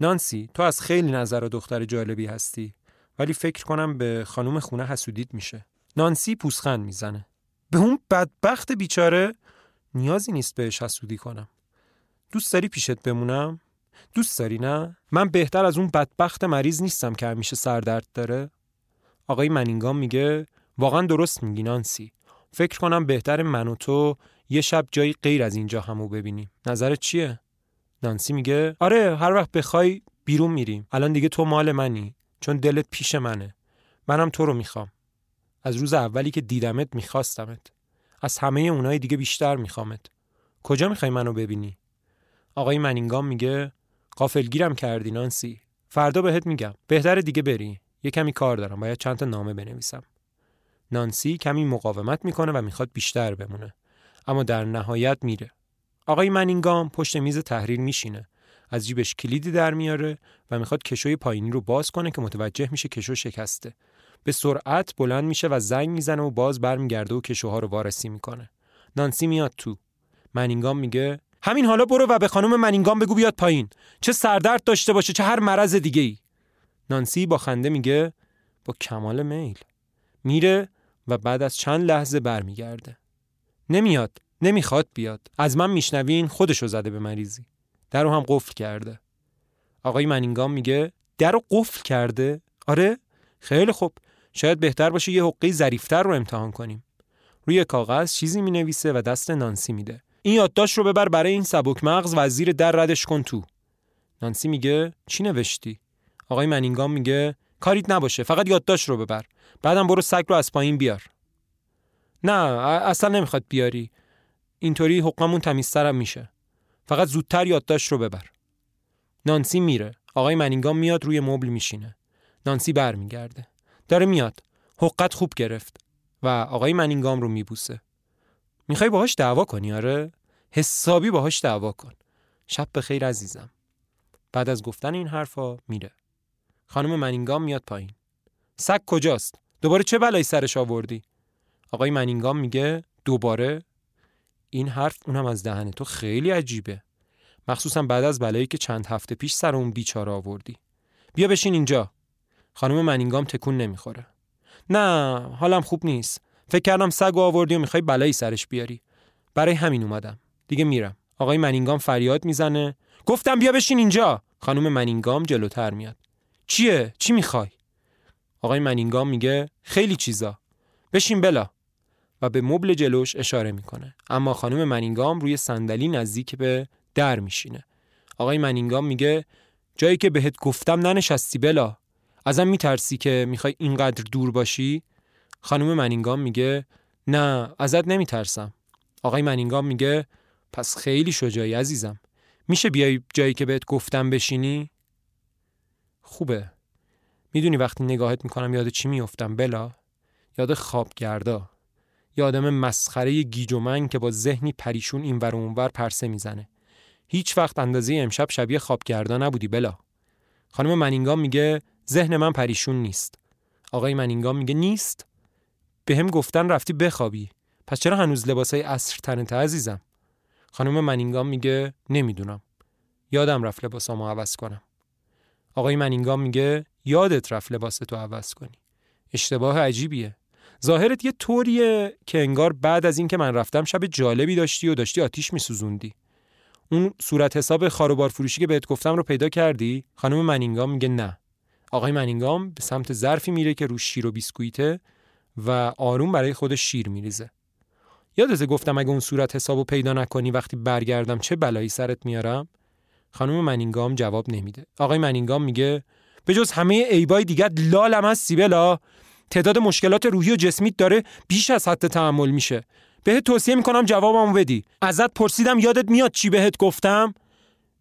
نانسی تو از خیلی نظر دختر جالبی هستی. ولی فکر کنم به خانم خونه حسودیت میشه. نانسی پوسخند می‌زنه. به اون بدبخت بیچاره نیازی نیست بهش حسودی کنم. دوست داری پیشت بمونم؟ دوست داری نه؟ من بهتر از اون بدبخت مریض نیستم که همیشه سردرد داره. آقای منینگام میگه واقعا درست میگی نانسی. فکر کنم بهتر من و تو یه شب جایی غیر از اینجا همو ببینیم. نظرت چیه؟ نانسی میگه آره هر وقت بخوای بیرون میریم. الان دیگه تو مال منی چون دلت پیش منه. منم تو رو می‌خوام. از روز اولی که دیدمت میخواستمت. از همه اونای دیگه بیشتر میخوامت. کجا می‌خوای منو ببینی؟ آقای منینگام میگه قافلگیرم کردی نانسی. فردا بهت میگم. بهتر دیگه بری. یه کمی کار دارم. باید چند تا نامه بنویسم. نانسی کمی مقاومت می‌کنه و می‌خواد بیشتر بمونه. اما در نهایت میره. آقای منینگام پشت میز تحریر میشینه. از جیبش کلیدی در میاره و می‌خواد کشوی پایینی رو باز کنه که متوجه میشه کشو شکسته. به سرعت بلند میشه و زنگ می‌زنه و باز برمیگرده و کشوها رو وارسی می‌کنه. نانسی میاد تو. منینگام میگه همین حالا برو و به خانم منینگام بگو بیاد پایین. چه سردرد داشته باشه چه هر مرض دیگه ای نانسی با خنده میگه با کمال میل. میره و بعد از چند لحظه برمیگرده. نمیاد نمی‌خواد بیاد. از من میشنوین خودشو زده به مریضی. در رو هم قفل کرده. آقای منینگام میگه در رو قفل کرده؟ آره؟ خیلی خوب. شاید بهتر باشه یه حقه ظریفتر رو امتحان کنیم. روی کاغذ چیزی می نویسه و دست نانسی میده. این یادداشت رو ببر برای این سبک مغز و زیر در ردش کن تو. نانسی میگه چی نوشتی؟ آقای منینگام میگه کاریت نباشه فقط یادداشت رو ببر. بعدم برو سگ رو از پایین بیار. نه اصلا نمی‌خواد بیاری. اینطوری حقمون تمیزترم میشه. فقط زودتر یادداشت رو ببر. نانسی میره. آقای منینگام میاد روی مبل میشینه. نانسی برمیگرده. داره میاد. حقت خوب گرفت و آقای منینگام رو میبوسه. می‌خوای باهاش دعوا کنی؟ آره. حسابی باهاش دعوا کن. شب به خیر عزیزم. بعد از گفتن این حرفا میره. خانم منینگام میاد پایین. سگ کجاست؟ دوباره چه بلایی سرش آوردی؟ آقای منینگام میگه دوباره. این حرف اونم از دهن تو خیلی عجیبه. مخصوصا بعد از بلایی که چند هفته پیش سر اون بیچاره آوردی. بیا بشین اینجا. خانم منینگام تکون نمی‌خوره. نه حالم خوب نیست. فکر کردم سگ آوردی و می‌خوای بلایی سرش بیاری. برای همین اومدم. دیگه میرم. آقای منینگام فریاد می‌زنه. گفتم بیا بشین اینجا. خانم منینگام جلوتر میاد. چیه؟ چی می‌خوای؟ آقای منینگام میگه خیلی چیزا. بشین بلا. و به مبل جلوش اشاره می‌کنه. اما خانم منینگام روی صندلی نزدیک به در میشینه. آقای منینگام میگه جایی که بهت گفتم ننشستی بلا. ازم میترسی که می‌خوای اینقدر دور باشی؟ خانم منینگام میگه نه ازت نمیترسم. آقای منینگام میگه پس خیلی شجاعی عزیزم. میشه بیای جایی که بهت گفتم بشینی؟ خوبه. می‌دونی وقتی نگاهت می‌کنم یاد چی میفتم بلا؟ یاد خوابگردا. یادم مسخره گیج و من که با ذهنی پریشون این ور اونور پرسه می‌زنه. هیچ وقت اندازه امشب شبیه خوابگردا نبودی بلا. خانم منینگام میگه ذهن من پریشون نیست. آقای منینگام میگه نیست؟ به هم گفتن رفتی بخوابی. پس چرا هنوز لباسای عصر تنت عزیزم؟ خانم منینگام میگه نمی‌دونم. یادم رفت لباسامو عوض کنم. آقای منینگام میگه یادت رفت لباستو عوض کنی. اشتباه عجیبیه. ظاهرت یه طوریه که انگار بعد از اینکه من رفتم شب جالبی داشتی و داشتی آتیش میسوزوندی. اون صورت حساب خاروبار فروشی که بهت گفتم رو پیدا کردی؟ خانم منینگام میگه نه. آقای منینگام به سمت ظرفی میره که روش شیر و بیسکویته و آروم برای خودش شیر میریزه. یادت گفتم اگه اون صورت حسابو پیدا نکنی وقتی برگردم چه بلایی سرت میارم؟ خانم منینگام جواب نمیده. آقای منینگام میگه به جز همه ایبای دیگر لالم از سیبلا تعداد مشکلات روحی و جسمیت داره بیش از حد تحمل میشه. بهت توصیه می‌کنم جوابمو بدی. ازت پرسیدم یادت میاد چی بهت گفتم؟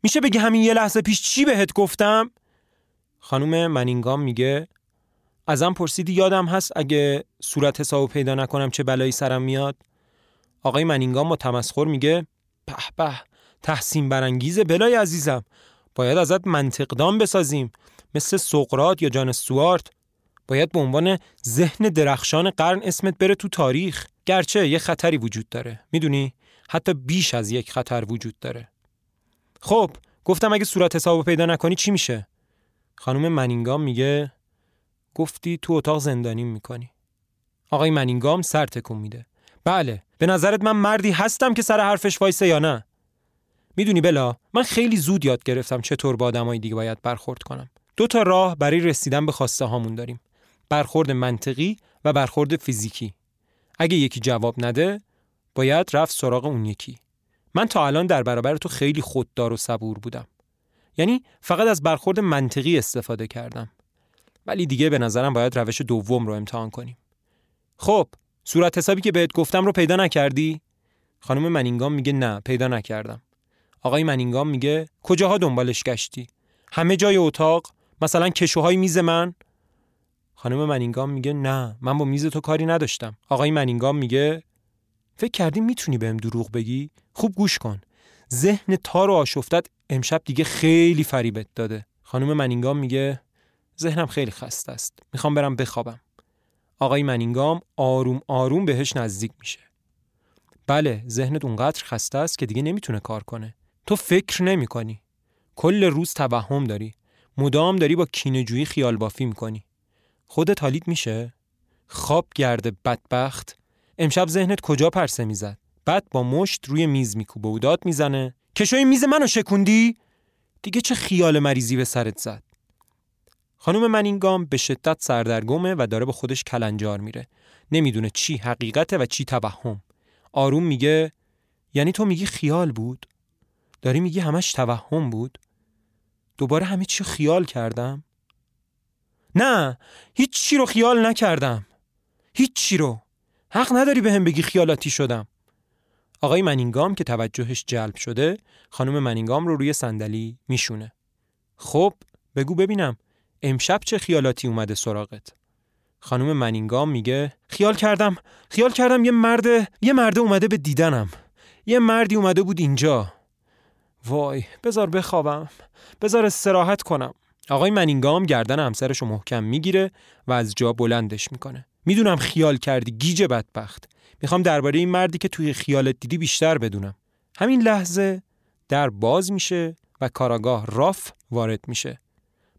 میشه بگی همین یه لحظه پیش چی بهت گفتم؟ خانم منینگام میگه ازم پرسیدی یادم هست اگه صورت حسابو پیدا نکنم چه بلایی سرم میاد؟ آقای منینگام با تمسخر میگه به به تحسین برانگیز بلای عزیزم. باید ازت منطقدان بسازیم. مثل سقرات یا جان سوارت باید به عنوان ذهن درخشان قرن اسمت بره تو تاریخ. گرچه یه خطری وجود داره. می‌دونی؟ حتی بیش از یک خطر وجود داره. خب گفتم اگه صورت حسابو پیدا نکنی چی میشه؟ خانم منینگام میگه گفتی تو اتاق زندانیم می‌کنی. آقای منینگام سر تکون میده. بله به نظرت من مردی هستم که سر حرفش وایسه یا نه؟ می‌دونی بلا من خیلی زود یاد گرفتم چطور با آدمای دیگه باید برخورد کنم. دو تا راه برای رسیدن به خواسته هامون داریم. برخورد منطقی و برخورد فیزیکی. اگه یکی جواب نده باید رفت سراغ اون یکی. من تا الان در برابر تو خیلی خوددار و صبور بودم. یعنی فقط از برخورد منطقی استفاده کردم. ولی دیگه به نظرم باید روش دوم رو امتحان کنیم. خب صورت حسابی که بهت گفتم رو پیدا نکردی؟ خانم منینگام میگه نه پیدا نکردم. آقای منینگام میگه کجاها دنبالش گشتی؟ همه جای اتاق؟ مثلا کشوهای میز من؟ خانم منینگام میگه نه من با میز تو کاری نداشتم. آقای منینگام میگه فکر کردی می‌تونی بهم دروغ بگی؟ خوب گوش کن. ذهن تار و آشفتت امشب دیگه خیلی فریبت داده. خانم منینگام میگه ذهنم خیلی خسته است. می‌خوام برم بخوابم. آقای منینگام آروم آروم بهش نزدیک میشه. بله ذهنت اونقدر خسته است که دیگه نمی‌تونه کار کنه. تو فکر نمی کنی. کل روز توهم داری. مدام داری با کینجویی خیال بافی می‌کنی. خودت حالیت میشه؟ خواب گرده بدبخت. امشب ذهنت کجا پرسه می‌زد؟ بعد با مشت روی میز میکوبه و داد می‌زنه. کشوی میز منو شکوندی؟ دیگه چه خیال مریضی به سرت زد؟ خانم منینگام به شدت سردرگمه و داره به خودش کلنجار میره. نمی‌دونه چی حقیقته و چی توهم. آروم میگه یعنی تو میگی خیال بود؟ داری میگی همش توهم بود؟ دوباره همه چی خیال کردم؟ نه هیچ چی رو خیال نکردم. هیچ چی رو. حق نداری به هم بگی خیالاتی شدم. آقای منینگام که توجهش جلب شده خانم منینگام رو روی صندلی میشونه. خب بگو ببینم. امشب چه خیالاتی اومده سراغت؟ خانم منینگام میگه خیال کردم خیال کردم یه مرد یه مرده اومده به دیدنم. یه مردی اومده بود اینجا. وای بذار بخوابم. بذار استراحت کنم. آقای منینگام گردن همسرش رو محکم می‌گیره و از جا بلندش می‌کنه. می‌دونم خیال کردی گیج بدبخت. می‌خوام درباره این مردی که توی خیالت دیدی بیشتر بدونم. همین لحظه در باز میشه و کاراگاه راف وارد میشه.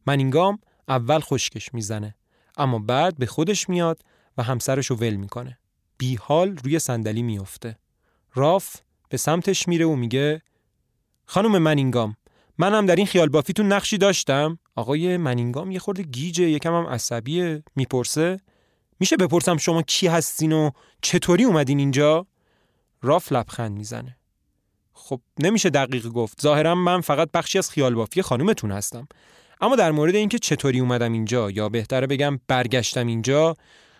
منینگام اول خشکش می‌زنه اما بعد به خودش میاد و همسرش رو ول می‌کنه. بی حال روی صندلی میافته. راف به سمتش میره و میگه خانم منینگام منم در این خیال بافیتون نقشی داشتم. آقای منینگام یه خورده گیجه یکم هم عصبیه می‌پرسه میشه بپرسم شما کی هستین و چطوری اومدین اینجا؟ راف لبخند می‌زنه. خب نمیشه دقیق گفت. ظاهرا من فقط بخشی از خیال بافی خانومتون هستم. اما در مورد اینکه چطوری اومدم اینجا یا بهتره بگم برگشتم اینجا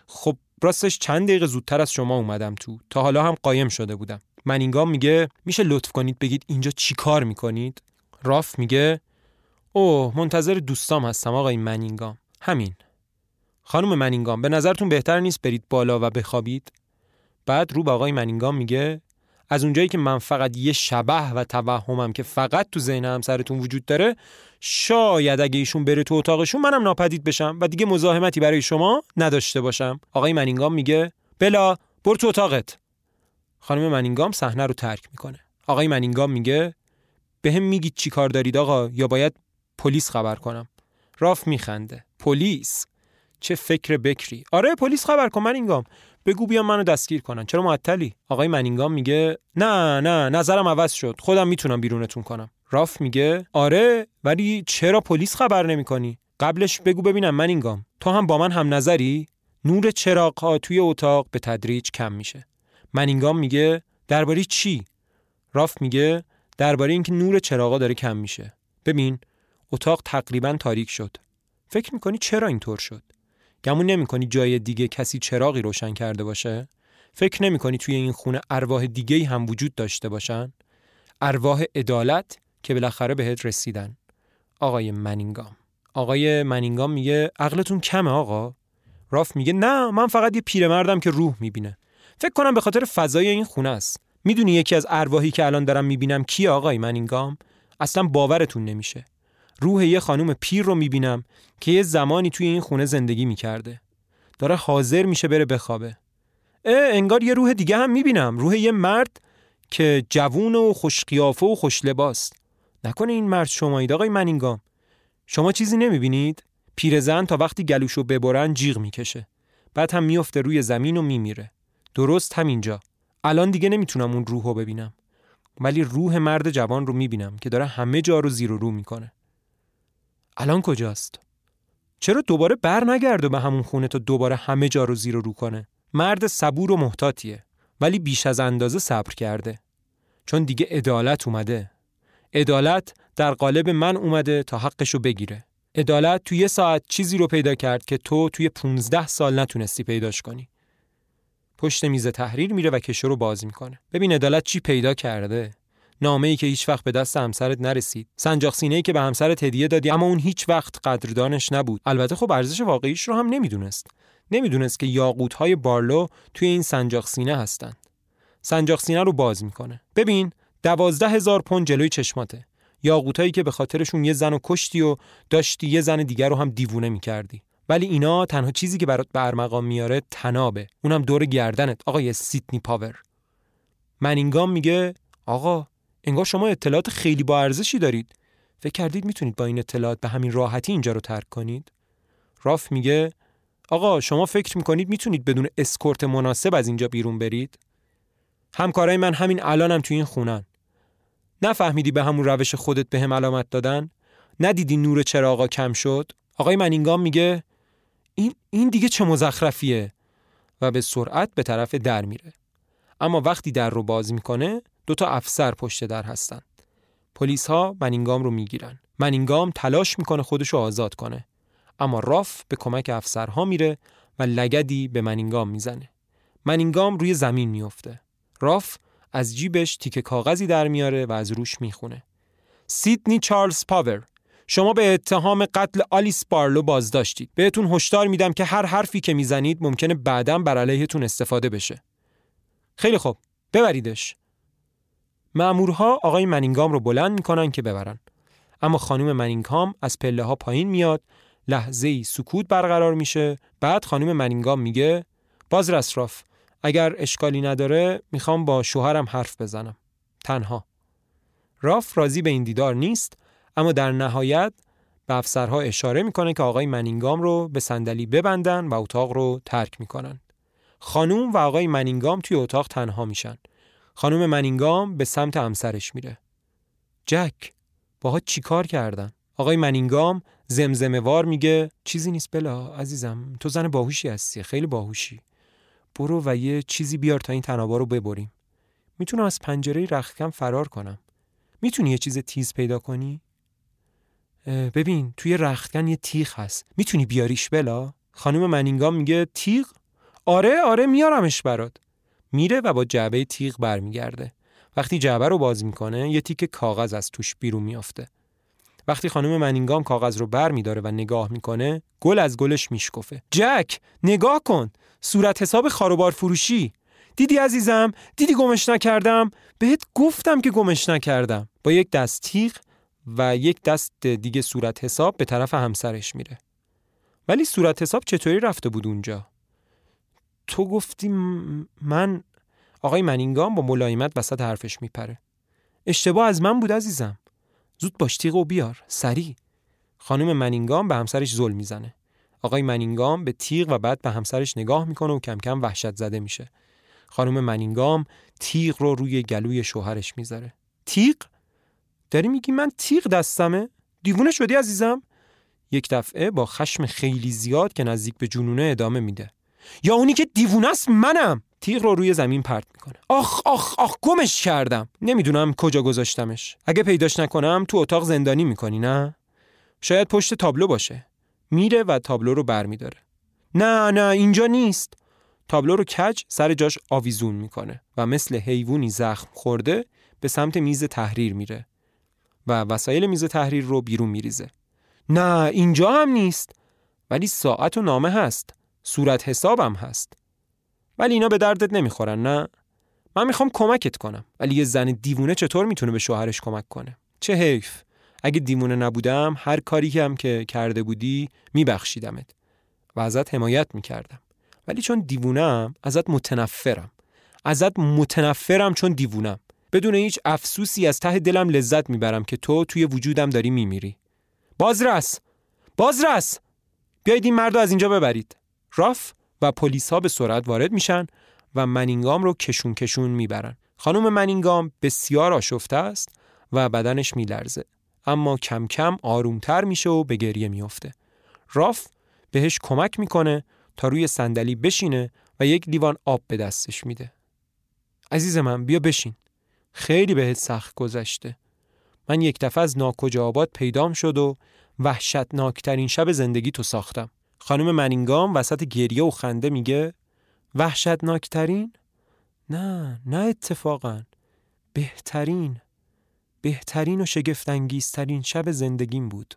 خب راستش چند دقیقه زودتر از شما اومدم تو. تا حالا هم قایم شده بودم. منینگام میگه میشه لطف کنید بگید اینجا چی کار می‌کنید؟ راف میگه اوه منتظر دوستام هستم آقای منینگام. همین. خانم منینگام به نظرتون بهتر نیست برید بالا و بخوابید؟ بعد رو به آقای منینگام میگه از اونجایی که من فقط یه شبه و توهمم که فقط تو ذهن همسرتون وجود داره شاید اگه ایشون بره تو اتاقشون منم ناپدید بشم و دیگه مزاحمتی برای شما نداشته باشم. آقای منینگام میگه بلا برو تو اتاقت. خانم منینگام صحنه رو ترک می‌کنه. آقای منینگام میگه به هم میگید چی کار دارید آقا؟ یا باید پلیس خبر کنم. راف میخنده. پلیس. چه فکر بکری. آره پلیس خبر کن منینگام. بگو بیام منو دستگیر کنن. چرا معطلی؟ آقای منینگام میگه نه نه نظرم عوض شد. خودم می‌تونم بیرونتون کنم. راف میگه آره ولی چرا پلیس خبر نمی‌کنی؟ قبلش بگو ببینم منینگام. تو هم با من هم نظری؟ نور چراغ توی اتاق به تدریج کم میشه. منینگام میگه درباره چی؟ راف میگه درباره اینکه نور چراغا داره کم میشه. ببین اتاق تقریبا تاریک شد. فکر می‌کنی چرا اینطور شد؟ گمون نمی‌کنی جای دیگه کسی چراغی روشن کرده باشه؟ فکر نمی‌کنی توی این خونه ارواح دیگه هم وجود داشته باشن؟ ارواح عدالت که بالاخره بهت رسیدن. آقای منینگام. آقای منینگام میگه عقلتون کمه آقا. راف میگه نه من فقط یه پیرمردم که روح می‌بینه. فکر کنم به خاطر فضای این خونه است. می‌دونی یکی از ارواحی که الان دارم می‌بینم کی آقای منینگام؟ اصلا باورتون نمیشه. روح یه خانم پیر رو می‌بینم که یه زمانی توی این خونه زندگی می‌کرده. داره حاضر میشه بره بخوابه. اه انگار یه روح دیگه هم می‌بینم. روح یه مرد که جوون و خوشقیافه و خوش لباس نکنه این مرد شمایید. آقای منینگام شما چیزی نمی‌بینید؟ پیرزن تا وقتی گلوشو ببرن جیغ می‌کشه. بعد هم میفته روی زمین و میمیره. درست همینجا. الان دیگه نمی‌تونم اون روحو ببینم. ولی روح مرد جوان رو می‌بینم که داره همه جا رو زیر و رو می‌کنه. الان کجاست؟ چرا دوباره بر نگرده به همون خونه تا دوباره همه جا رو زیر و رو کنه؟ مرد صبور و محتاطیه ولی بیش از اندازه صبر کرده. چون دیگه عدالت اومده. عدالت در قالب من اومده تا حقشو بگیره. عدالت توی یه ساعت چیزی رو پیدا کرد که تو توی 15 سال نتونستی پیداش کنی. پشت میز تحریر میره و کشو رو باز می‌کنه. ببین عدالت چی پیدا کرده؟ نامه ای که هیچ وقت به دست همسرت نرسید. سنجاق سینه ای که به همسرت هدیه دادی اما اون هیچ وقت قدردانش نبود. البته خب ارزش واقعیش رو هم نمی‌دونست. نمی‌دونست که یاقوت های بارلو توی این سنجاق سینه هستند. سنجاق سینه رو باز می‌کنه. ببین دوازده هزار پوند جلوی چشماته. یاقوتایی که به خاطرشون یه زن و کشتی و داشتی یه زن دیگر رو هم دیوونه می‌کردی. ولی اینا تنها چیزی که برات به ارمغان میاره طنابه. اونم دور گردنت آقای سیدنی پاور. منینگام میگه آقا انگار شما اطلاعات خیلی با ارزشی دارید. فکر کردید می‌تونید با این اطلاعات به همین راحتی اینجا رو ترک کنید؟ راف میگه آقا شما فکر می‌کنید می‌تونید بدون اسکورت مناسب از اینجا بیرون برید؟ همکارای من همین الانم هم توی این خونن. نفهمیدی به همون روش خودت به هم علامت دادن؟ ندیدی نور چراغا کم شد؟ آقای منینگام میگه این این دیگه چه مزخرفیه؟ و به سرعت به طرف در میره. اما وقتی در رو باز می‌کنه دو تا افسر پشت در هستن. پلیس ها منینگام رو می‌گیرن. منینگام تلاش می‌کنه خودش رو آزاد کنه. اما راف به کمک افسرها میره و لگدی به منینگام می‌زنه. منینگام روی زمین میفته راف از جیبش تیک کاغذی در میاره و از روش می‌خونه. سیدنی چارلز پاور شما به اتهام قتل آلیس بارلو بازداشتید. بهتون هشدار میدم که هر حرفی که می‌زنید ممکنه بعدا بر علیهتون استفاده بشه. خیلی خوب. ببریدش. مأمورها آقای منینگام رو بلند می‌کنن که ببرن. اما خانم منینگام از پله ها پایین میاد لحظه ای سکوت برقرار میشه بعد خانم منینگام میگه باز رسراف اگر اشکالی نداره می‌خوام با شوهرم حرف بزنم. تنها. راف راضی به این دیدار نیست اما در نهایت به افسرها اشاره می‌کنه که آقای منینگام رو به صندلی ببندن و اتاق رو ترک می‌کنن. خانوم و آقای منینگام توی اتاق تنها میشن. خانم منینگام به سمت همسرش میره. جک باها چیکار کردن آقای منینگام زمزمه وار میگه چیزی نیست بلا عزیزم تو زن باهوشی هستی خیلی باهوشی. برو و یه چیزی بیار تا این تنابا رو ببریم. می‌تونم از پنجره رختکم فرار کنم. می‌تونی یه چیز تیز پیدا کنی؟ ببین توی رختکن یه تیغ هست. می‌تونی بیاریش بلا؟ خانم منینگام میگه تیغ؟ آره آره میارمش برات. میره و با جعبه تیغ برمیگرده. وقتی جعبه رو باز می‌کنه یه تیک کاغذ از توش بیرون میافته. وقتی خانم منینگام کاغذ رو بر میداره و نگاه می‌کنه گل از گلش میشکفه. جک نگاه کن! صورت حساب خاروبار فروشی! دیدی عزیزم؟ دیدی گمش نکردم؟ بهت گفتم که گمش نکردم. با یک دست تیغ و یک دست دیگه صورت حساب به طرف همسرش میره. ولی صورت حساب چطوری رفته بود اونجا؟ تو گفتی من آقای منینگام با ملایمت وسط حرفش میپره. اشتباه از من بود عزیزم. زود باش تیغ و بیار. سریع. خانم منینگام به همسرش ظلم می‌زنه. آقای منینگام به تیغ و بعد به همسرش نگاه می‌کنه و کم کم وحشت زده میشه. خانم منینگام تیغ رو روی گلوی شوهرش می‌ذاره. تیغ؟ داری میگی من تیغ دستمه؟ دیوونه شدی عزیزم؟ یک دفعه با خشم خیلی زیاد که نزدیک به جنونه ادامه میده. یا اونی که دیوونه است منم. تیغ رو روی زمین پرت می‌کنه. آخ آخ آخ گمش کردم. نمی‌دونم کجا گذاشتمش. اگه پیداش نکنم تو اتاق زندانی می‌کنی نه؟ شاید پشت تابلو باشه. میره و تابلو رو برمیداره. نه نه اینجا نیست. تابلو رو کج سر جاش آویزون می‌کنه و مثل حیوانی زخم خورده به سمت میز تحریر میره و وسایل میز تحریر رو بیرون میریزه. نه اینجا هم نیست. ولی ساعت و نامه هست. صورت حسابم هست. ولی اینا به دردت نمی‌خورن نه؟ من می‌خوام کمکت کنم. ولی یه زن دیوونه چطور می‌تونه به شوهرش کمک کنه؟ چه حیف. اگه دیوونه نبودم هر کاری هم که کرده بودی میبخشیدمت. و ازت حمایت می‌کردم. ولی چون دیوونم ازت متنفرم. ازت متنفرم چون دیوونم. بدون هیچ افسوسی از ته دلم لذت می‌برم که تو توی وجودم داری میمیری. بازرس! بازرس! بیایید این مرد از اینجا ببرید. راف و پلیس ها به سرعت وارد میشن و منینگام رو کشون کشون می‌برن. خانم منینگام بسیار آشفته است و بدنش میلرزه اما کم کم آرومتر میشه و به گریه میافته. راف بهش کمک می‌کنه تا روی صندلی بشینه و یک لیوان آب به دستش میده. عزیز من بیا بشین. خیلی بهت سخت گذشته. من یک دفعه از ناکجا آباد پیدام شد و وحشتناکترین شب زندگی تو ساختم. خانم منینگام وسط گریه و خنده میگه وحشتناکترین؟ نه نه اتفاقا بهترین بهترین و شگفتانگیزترین شب زندگیم بود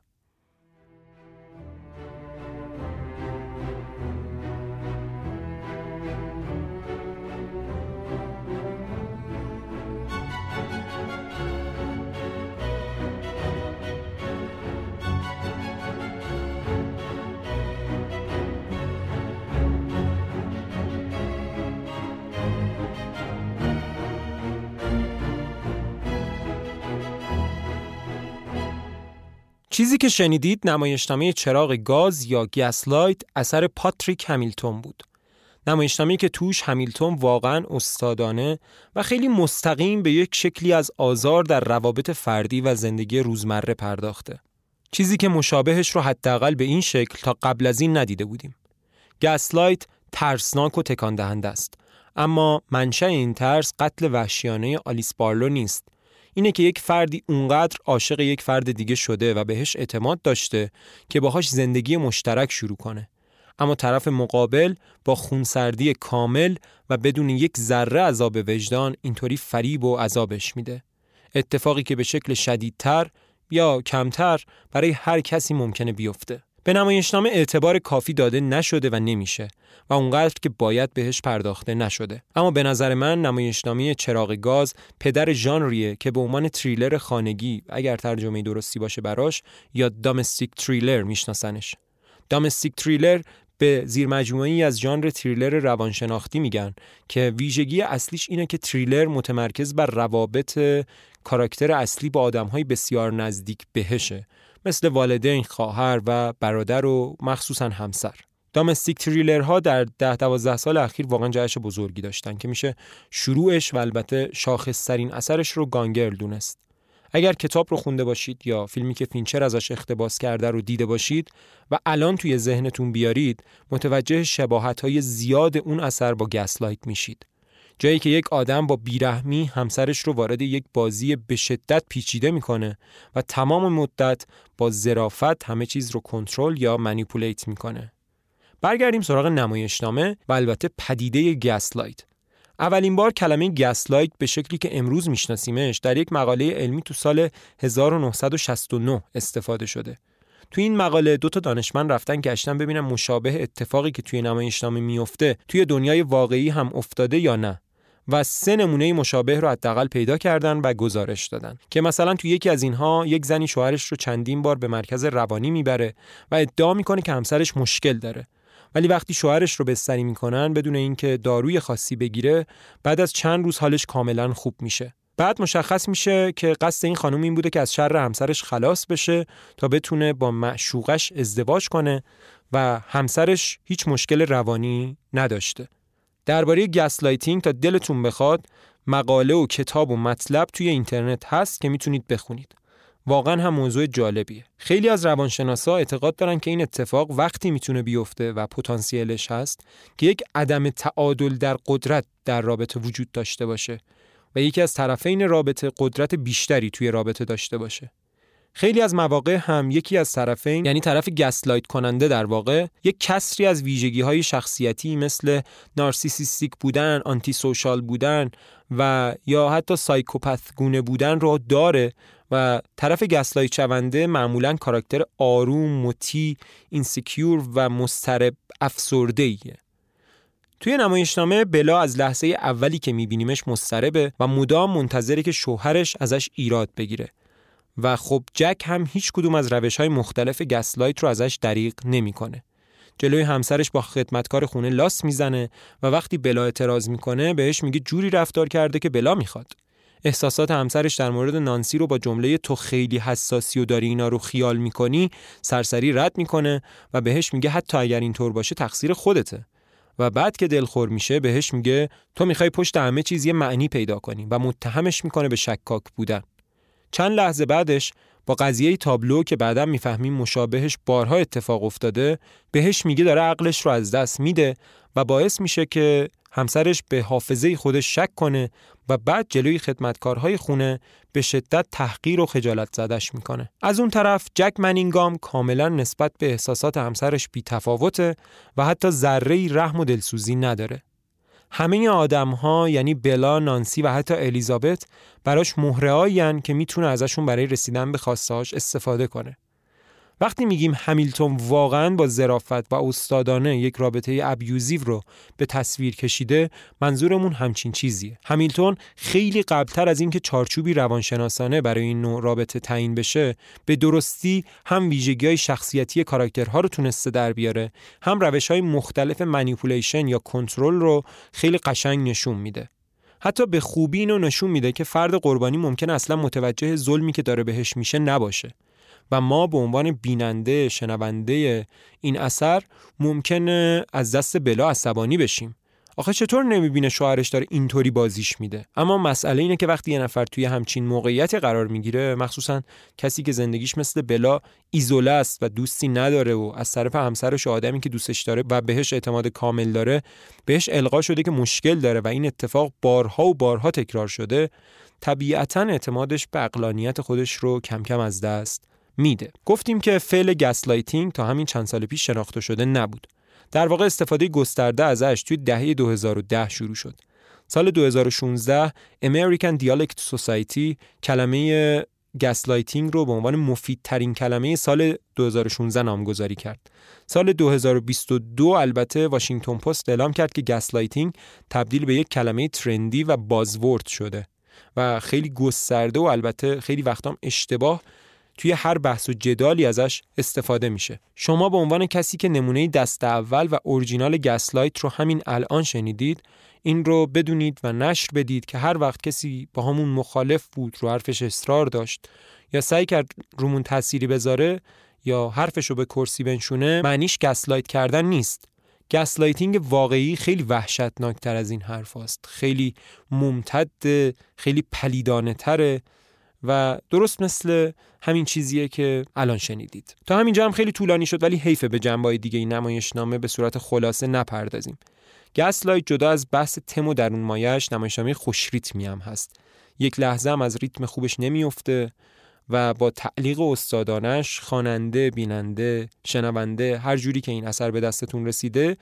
چیزی که شنیدید نمایشنامه چراغ گاز یا گسلایت اثر پاتریک همیلتون بود. نمایشنامه که توش همیلتون واقعا استادانه و خیلی مستقیم به یک شکلی از آزار در روابط فردی و زندگی روزمره پرداخته. چیزی که مشابهش رو حداقل به این شکل تا قبل از این ندیده بودیم. گسلایت ترسناک و تکان دهنده است. اما منشأ این ترس قتل وحشیانه آلیس بارلو نیست اینه که یک فردی اونقدر عاشق یک فرد دیگه شده و بهش اعتماد داشته که باهاش زندگی مشترک شروع کنه. اما طرف مقابل با خونسردی کامل و بدون یک ذره عذاب وجدان اینطوری فریب و عذابش میده. اتفاقی که به شکل شدیدتر یا کمتر برای هر کسی ممکنه بیفته. به نمایشنامه اعتبار کافی داده نشده و نمیشه و اونقدر که باید بهش پرداخته نشده. اما به نظر من نمایشنامه چراغ گاز پدر ژانریه که به عنوان تریلر خانگی اگر ترجمه درستی باشه براش یا دامستیک تریلر میشناسنش. دامستیک تریلر به زیر مجموعی از ژانر تریلر روانشناختی میگن که ویژگی اصلیش اینه که تریلر متمرکز بر روابط کاراکتر اصلی با آدمهای بسیار نزدیک بهشه. مثل والدین، خواهر و برادر و مخصوصا همسر. دامستیک تریلرها در ده دوازده سال اخیر واقعا جهش بزرگی داشتن که میشه شروعش و البته شاخصترین اثرش رو Gone Girl دونست. اگر کتاب رو خونده باشید یا فیلمی که فینچر ازش اقتباس کرده رو دیده باشید و الان توی ذهنتون بیارید متوجه شباهت های زیاد اون اثر با Gaslight میشید. جایی که یک آدم با بیرحمی همسرش رو وارد یک بازی به شدت پیچیده می‌کنه و تمام مدت با ظرافت همه چیز رو کنترل یا manipulate می‌کنه. برگردیم سراغ نمایشنامه و البته پدیده گسلایت. اولین بار کلمه گسلایت به شکلی که امروز میشناسیمش در یک مقاله علمی تو سال 1969 استفاده شده. تو این مقاله دو تا دانشمند رفتن گشتن ببینن مشابه اتفاقی که توی نمایشنامه میفته توی دنیای واقعی هم افتاده یا نه و سه نمونه مشابه رو حداقل پیدا کردن و گزارش دادن که مثلا تو یکی از اینها یک زنی شوهرش رو چندین بار به مرکز روانی می‌بره و ادعا می‌کنه که همسرش مشکل داره. ولی وقتی شوهرش رو بستری می‌کنن بدون اینکه داروی خاصی بگیره بعد از چند روز حالش کاملا خوب میشه. بعد مشخص میشه که قصد این خانم این بوده که از شر همسرش خلاص بشه تا بتونه با معشوقش ازدواج کنه و همسرش هیچ مشکل روانی نداشته. درباره gaslighting تا دلتون بخواد مقاله و کتاب و مطلب توی اینترنت هست که می‌تونید بخونید. واقعا هم موضوع جالبیه. خیلی از روانشناسا اعتقاد دارن که این اتفاق وقتی می‌تونه بیفته و پتانسیلش هست که یک عدم تعادل در قدرت در رابطه وجود داشته باشه و یکی از طرفین رابطه قدرت بیشتری توی رابطه داشته باشه. خیلی از مواقع هم یکی از طرفین یعنی طرف گسلایت کننده در واقع یک کسری از ویژگی های شخصیتی مثل نارسیسیستیک بودن، آنتی سوشال بودن و یا حتی psychopath گونه بودن رو داره و طرف gaslight شونده معمولا کاراکتر آروم، مطیع، insecure و مضطرب افسرده ایه. توی نمایشنامه بلا از لحظه اولی که میبینیمش مضطربه و مدام منتظره که شوهرش ازش ایراد بگیره و خب جک هم هیچ کدوم از روش های مختلف gaslight رو ازش دریغ نمی‌کنه. جلوی همسرش با خدمتکار خونه لاس می‌زنه و وقتی بلا اعتراض می‌کنه بهش میگه جوری رفتار کرده که بلا می‌خواد. احساسات همسرش در مورد نانسی رو با جمله تو خیلی حساسی و داری اینا رو خیال می‌کنی سرسری رد می‌کنه و بهش میگه حتی اگر اینطور باشه تقصیر خودته و بعد که دلخور میشه بهش میگه تو می‌خوای پشت همه چیز یه معنی پیدا کنی و متهمش می‌کنه به شکاک بودن چند لحظه بعدش با قضیه تابلو که بعدا می‌فهمیم مشابهش بارها اتفاق افتاده بهش میگه داره عقلش رو از دست میده و باعث میشه که همسرش به حافظه خودش شک کنه و بعد جلوی خدمتکارهای خونه به شدت تحقیر و خجالت زدش می‌کنه. از اون طرف جک منینگام کاملا نسبت به احساسات همسرش بی تفاوته و حتی ذره رحم و دلسوزی نداره. همه آدم ها یعنی بلا، نانسی و حتی الیزابت براش مهره که می‌تونه ازشون برای رسیدن به خواستهاش استفاده کنه. وقتی میگیم همیلتون واقعا با ظرافت و استادانه یک رابطه abusive رو به تصویر کشیده منظورمون همچین چیزیه. همیلتون خیلی قبلتر از اینکه چارچوبی روانشناسانه برای این نوع رابطه تعیین بشه به درستی هم ویژگی های شخصیتی کاراکترها رو تونسته در بیاره هم روش های مختلف manipulation یا کنترل رو خیلی قشنگ نشون میده. حتی به خوبی اینو نشون میده که فرد قربانی ممکنه اصلا متوجه ظلمی که داره بهش میشه نباشه. و ما به عنوان بیننده شنونده این اثر ممکنه از دست بلا عصبانی بشیم. آخه چطور نمی‌بینه شوهرش داره اینطوری بازیش میده؟ اما مسئله اینه که وقتی یه نفر توی همچین موقعیتی قرار می‌گیره مخصوصا کسی که زندگیش مثل بلا ایزوله است و دوستی نداره و از طرف همسرش آدمی که دوستش داره و بهش اعتماد کامل داره بهش القا شده که مشکل داره و این اتفاق بارها و بارها تکرار شده طبیعتا اعتمادش به عقلانیت خودش رو کم کم از دست میده. گفتیم که فعل gaslighting تا همین چند سال پیش شناخته شده نبود. در واقع استفاده گسترده ازش توی دهه 2010 شروع شد. سال 2016 American Dialect Society کلمه gaslighting رو به عنوان مفیدترین کلمه سال 2016 نامگذاری کرد. سال 2022 البته واشنگتن پست اعلام کرد که gaslighting تبدیل به یک کلمه ترندی و بازورد شده و خیلی گسترده و البته خیلی وقتام اشتباه توی هر بحث و جدالی ازش استفاده میشه. شما به عنوان کسی که نمونه دست اول و اورجینال گسلایت رو همین الان شنیدید این رو بدونید و نشر بدید که هر وقت کسی با همون مخالف بود رو حرفش اصرار داشت یا سعی کرد رومون تأثیری بذاره یا حرفش رو به کرسی بنشونه معنیش گسلایت کردن نیست. gaslighting واقعی خیلی وحشتناکتر از این حرفاست خیلی ممتد خیلی پلیدانه تره و درست مثل همین چیزیه که الان شنیدید. تا همینجا هم خیلی طولانی شد ولی حیفه به جنبه‌های دیگه این نمایشنامه به صورت خلاصه نپردازیم. Gaslight جدا از بحث تم و درون مایه‌ش نمایشنامه خوش ریتمی هم هست. یک لحظه هم از ریتم خوبش نمیفته و با تعلیق استادانه‌ش خواننده بیننده شنونده هر جوری که این اثر به دستتون رسیده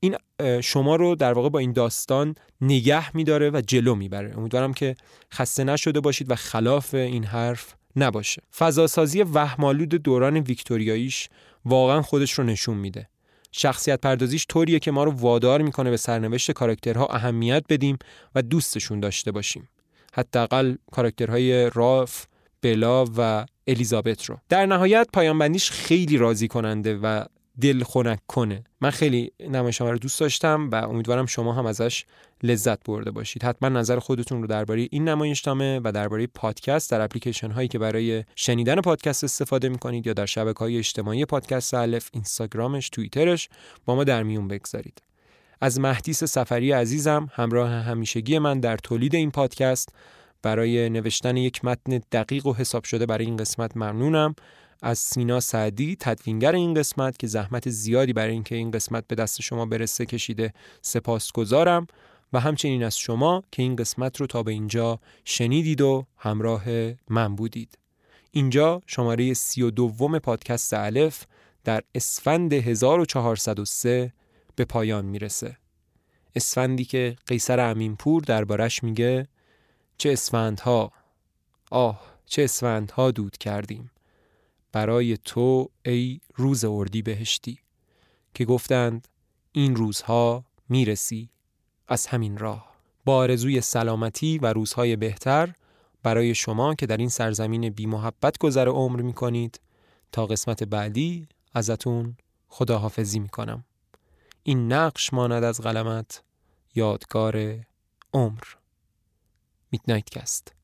این شما رو در واقع با این داستان نگه میداره و جلو می‌بره. امیدوارم که خسته نشده باشید و خلاف این حرف نباشه. فضاسازی وهمالود دوران ویکتوریاییش واقعا خودش رو نشون میده. شخصیت پردازیش طوریه که ما رو وادار می‌کنه به سرنوشت کاراکترها اهمیت بدیم و دوستشون داشته باشیم. حداقل کاراکترهای راف بلا و الیزابت رو. در نهایت پایانبندیش خیلی راضی کننده و دل خنک کنه. من خیلی نمایشنامه رو دوست داشتم و امیدوارم شما هم ازش لذت برده باشید. حتما نظر خودتون رو درباره این نمایشنامه و درباره پادکست در اپلیکیشن هایی که برای شنیدن پادکست استفاده می‌کنید یا در شبکه های اجتماعی پادکست الف اینستاگرامش توییترش با ما در میون بگذارید. از مهدیس سفری عزیزم همراه همیشگی من در تولید این پادکست. برای نوشتن یک متن دقیق و حساب شده برای این قسمت ممنونم. از سینا سعدی تدوینگر این قسمت که زحمت زیادی برای اینکه این قسمت به دست شما برسه کشیده سپاسگزارم و همچنین از شما که این قسمت رو تا به اینجا شنیدید و همراه من بودید. اینجا شماره سی و دوم پادکست الف در اسفند 1403 به پایان می‌رسه. اسفندی که قیصر امینپور دربارش میگه چه اسفندها؟ آه چه اسفندها دود کردیم. برای تو ای روز اردی بهشتی که گفتند این روزها می‌رسی از همین راه. با آرزوی سلامتی و روزهای بهتر برای شما که در این سرزمین بی محبت گذر عمر می کنید تا قسمت بعدی ازتون خداحافظی می کنم این نقش ماند از قلمت یادگار عمر. میدنایت کست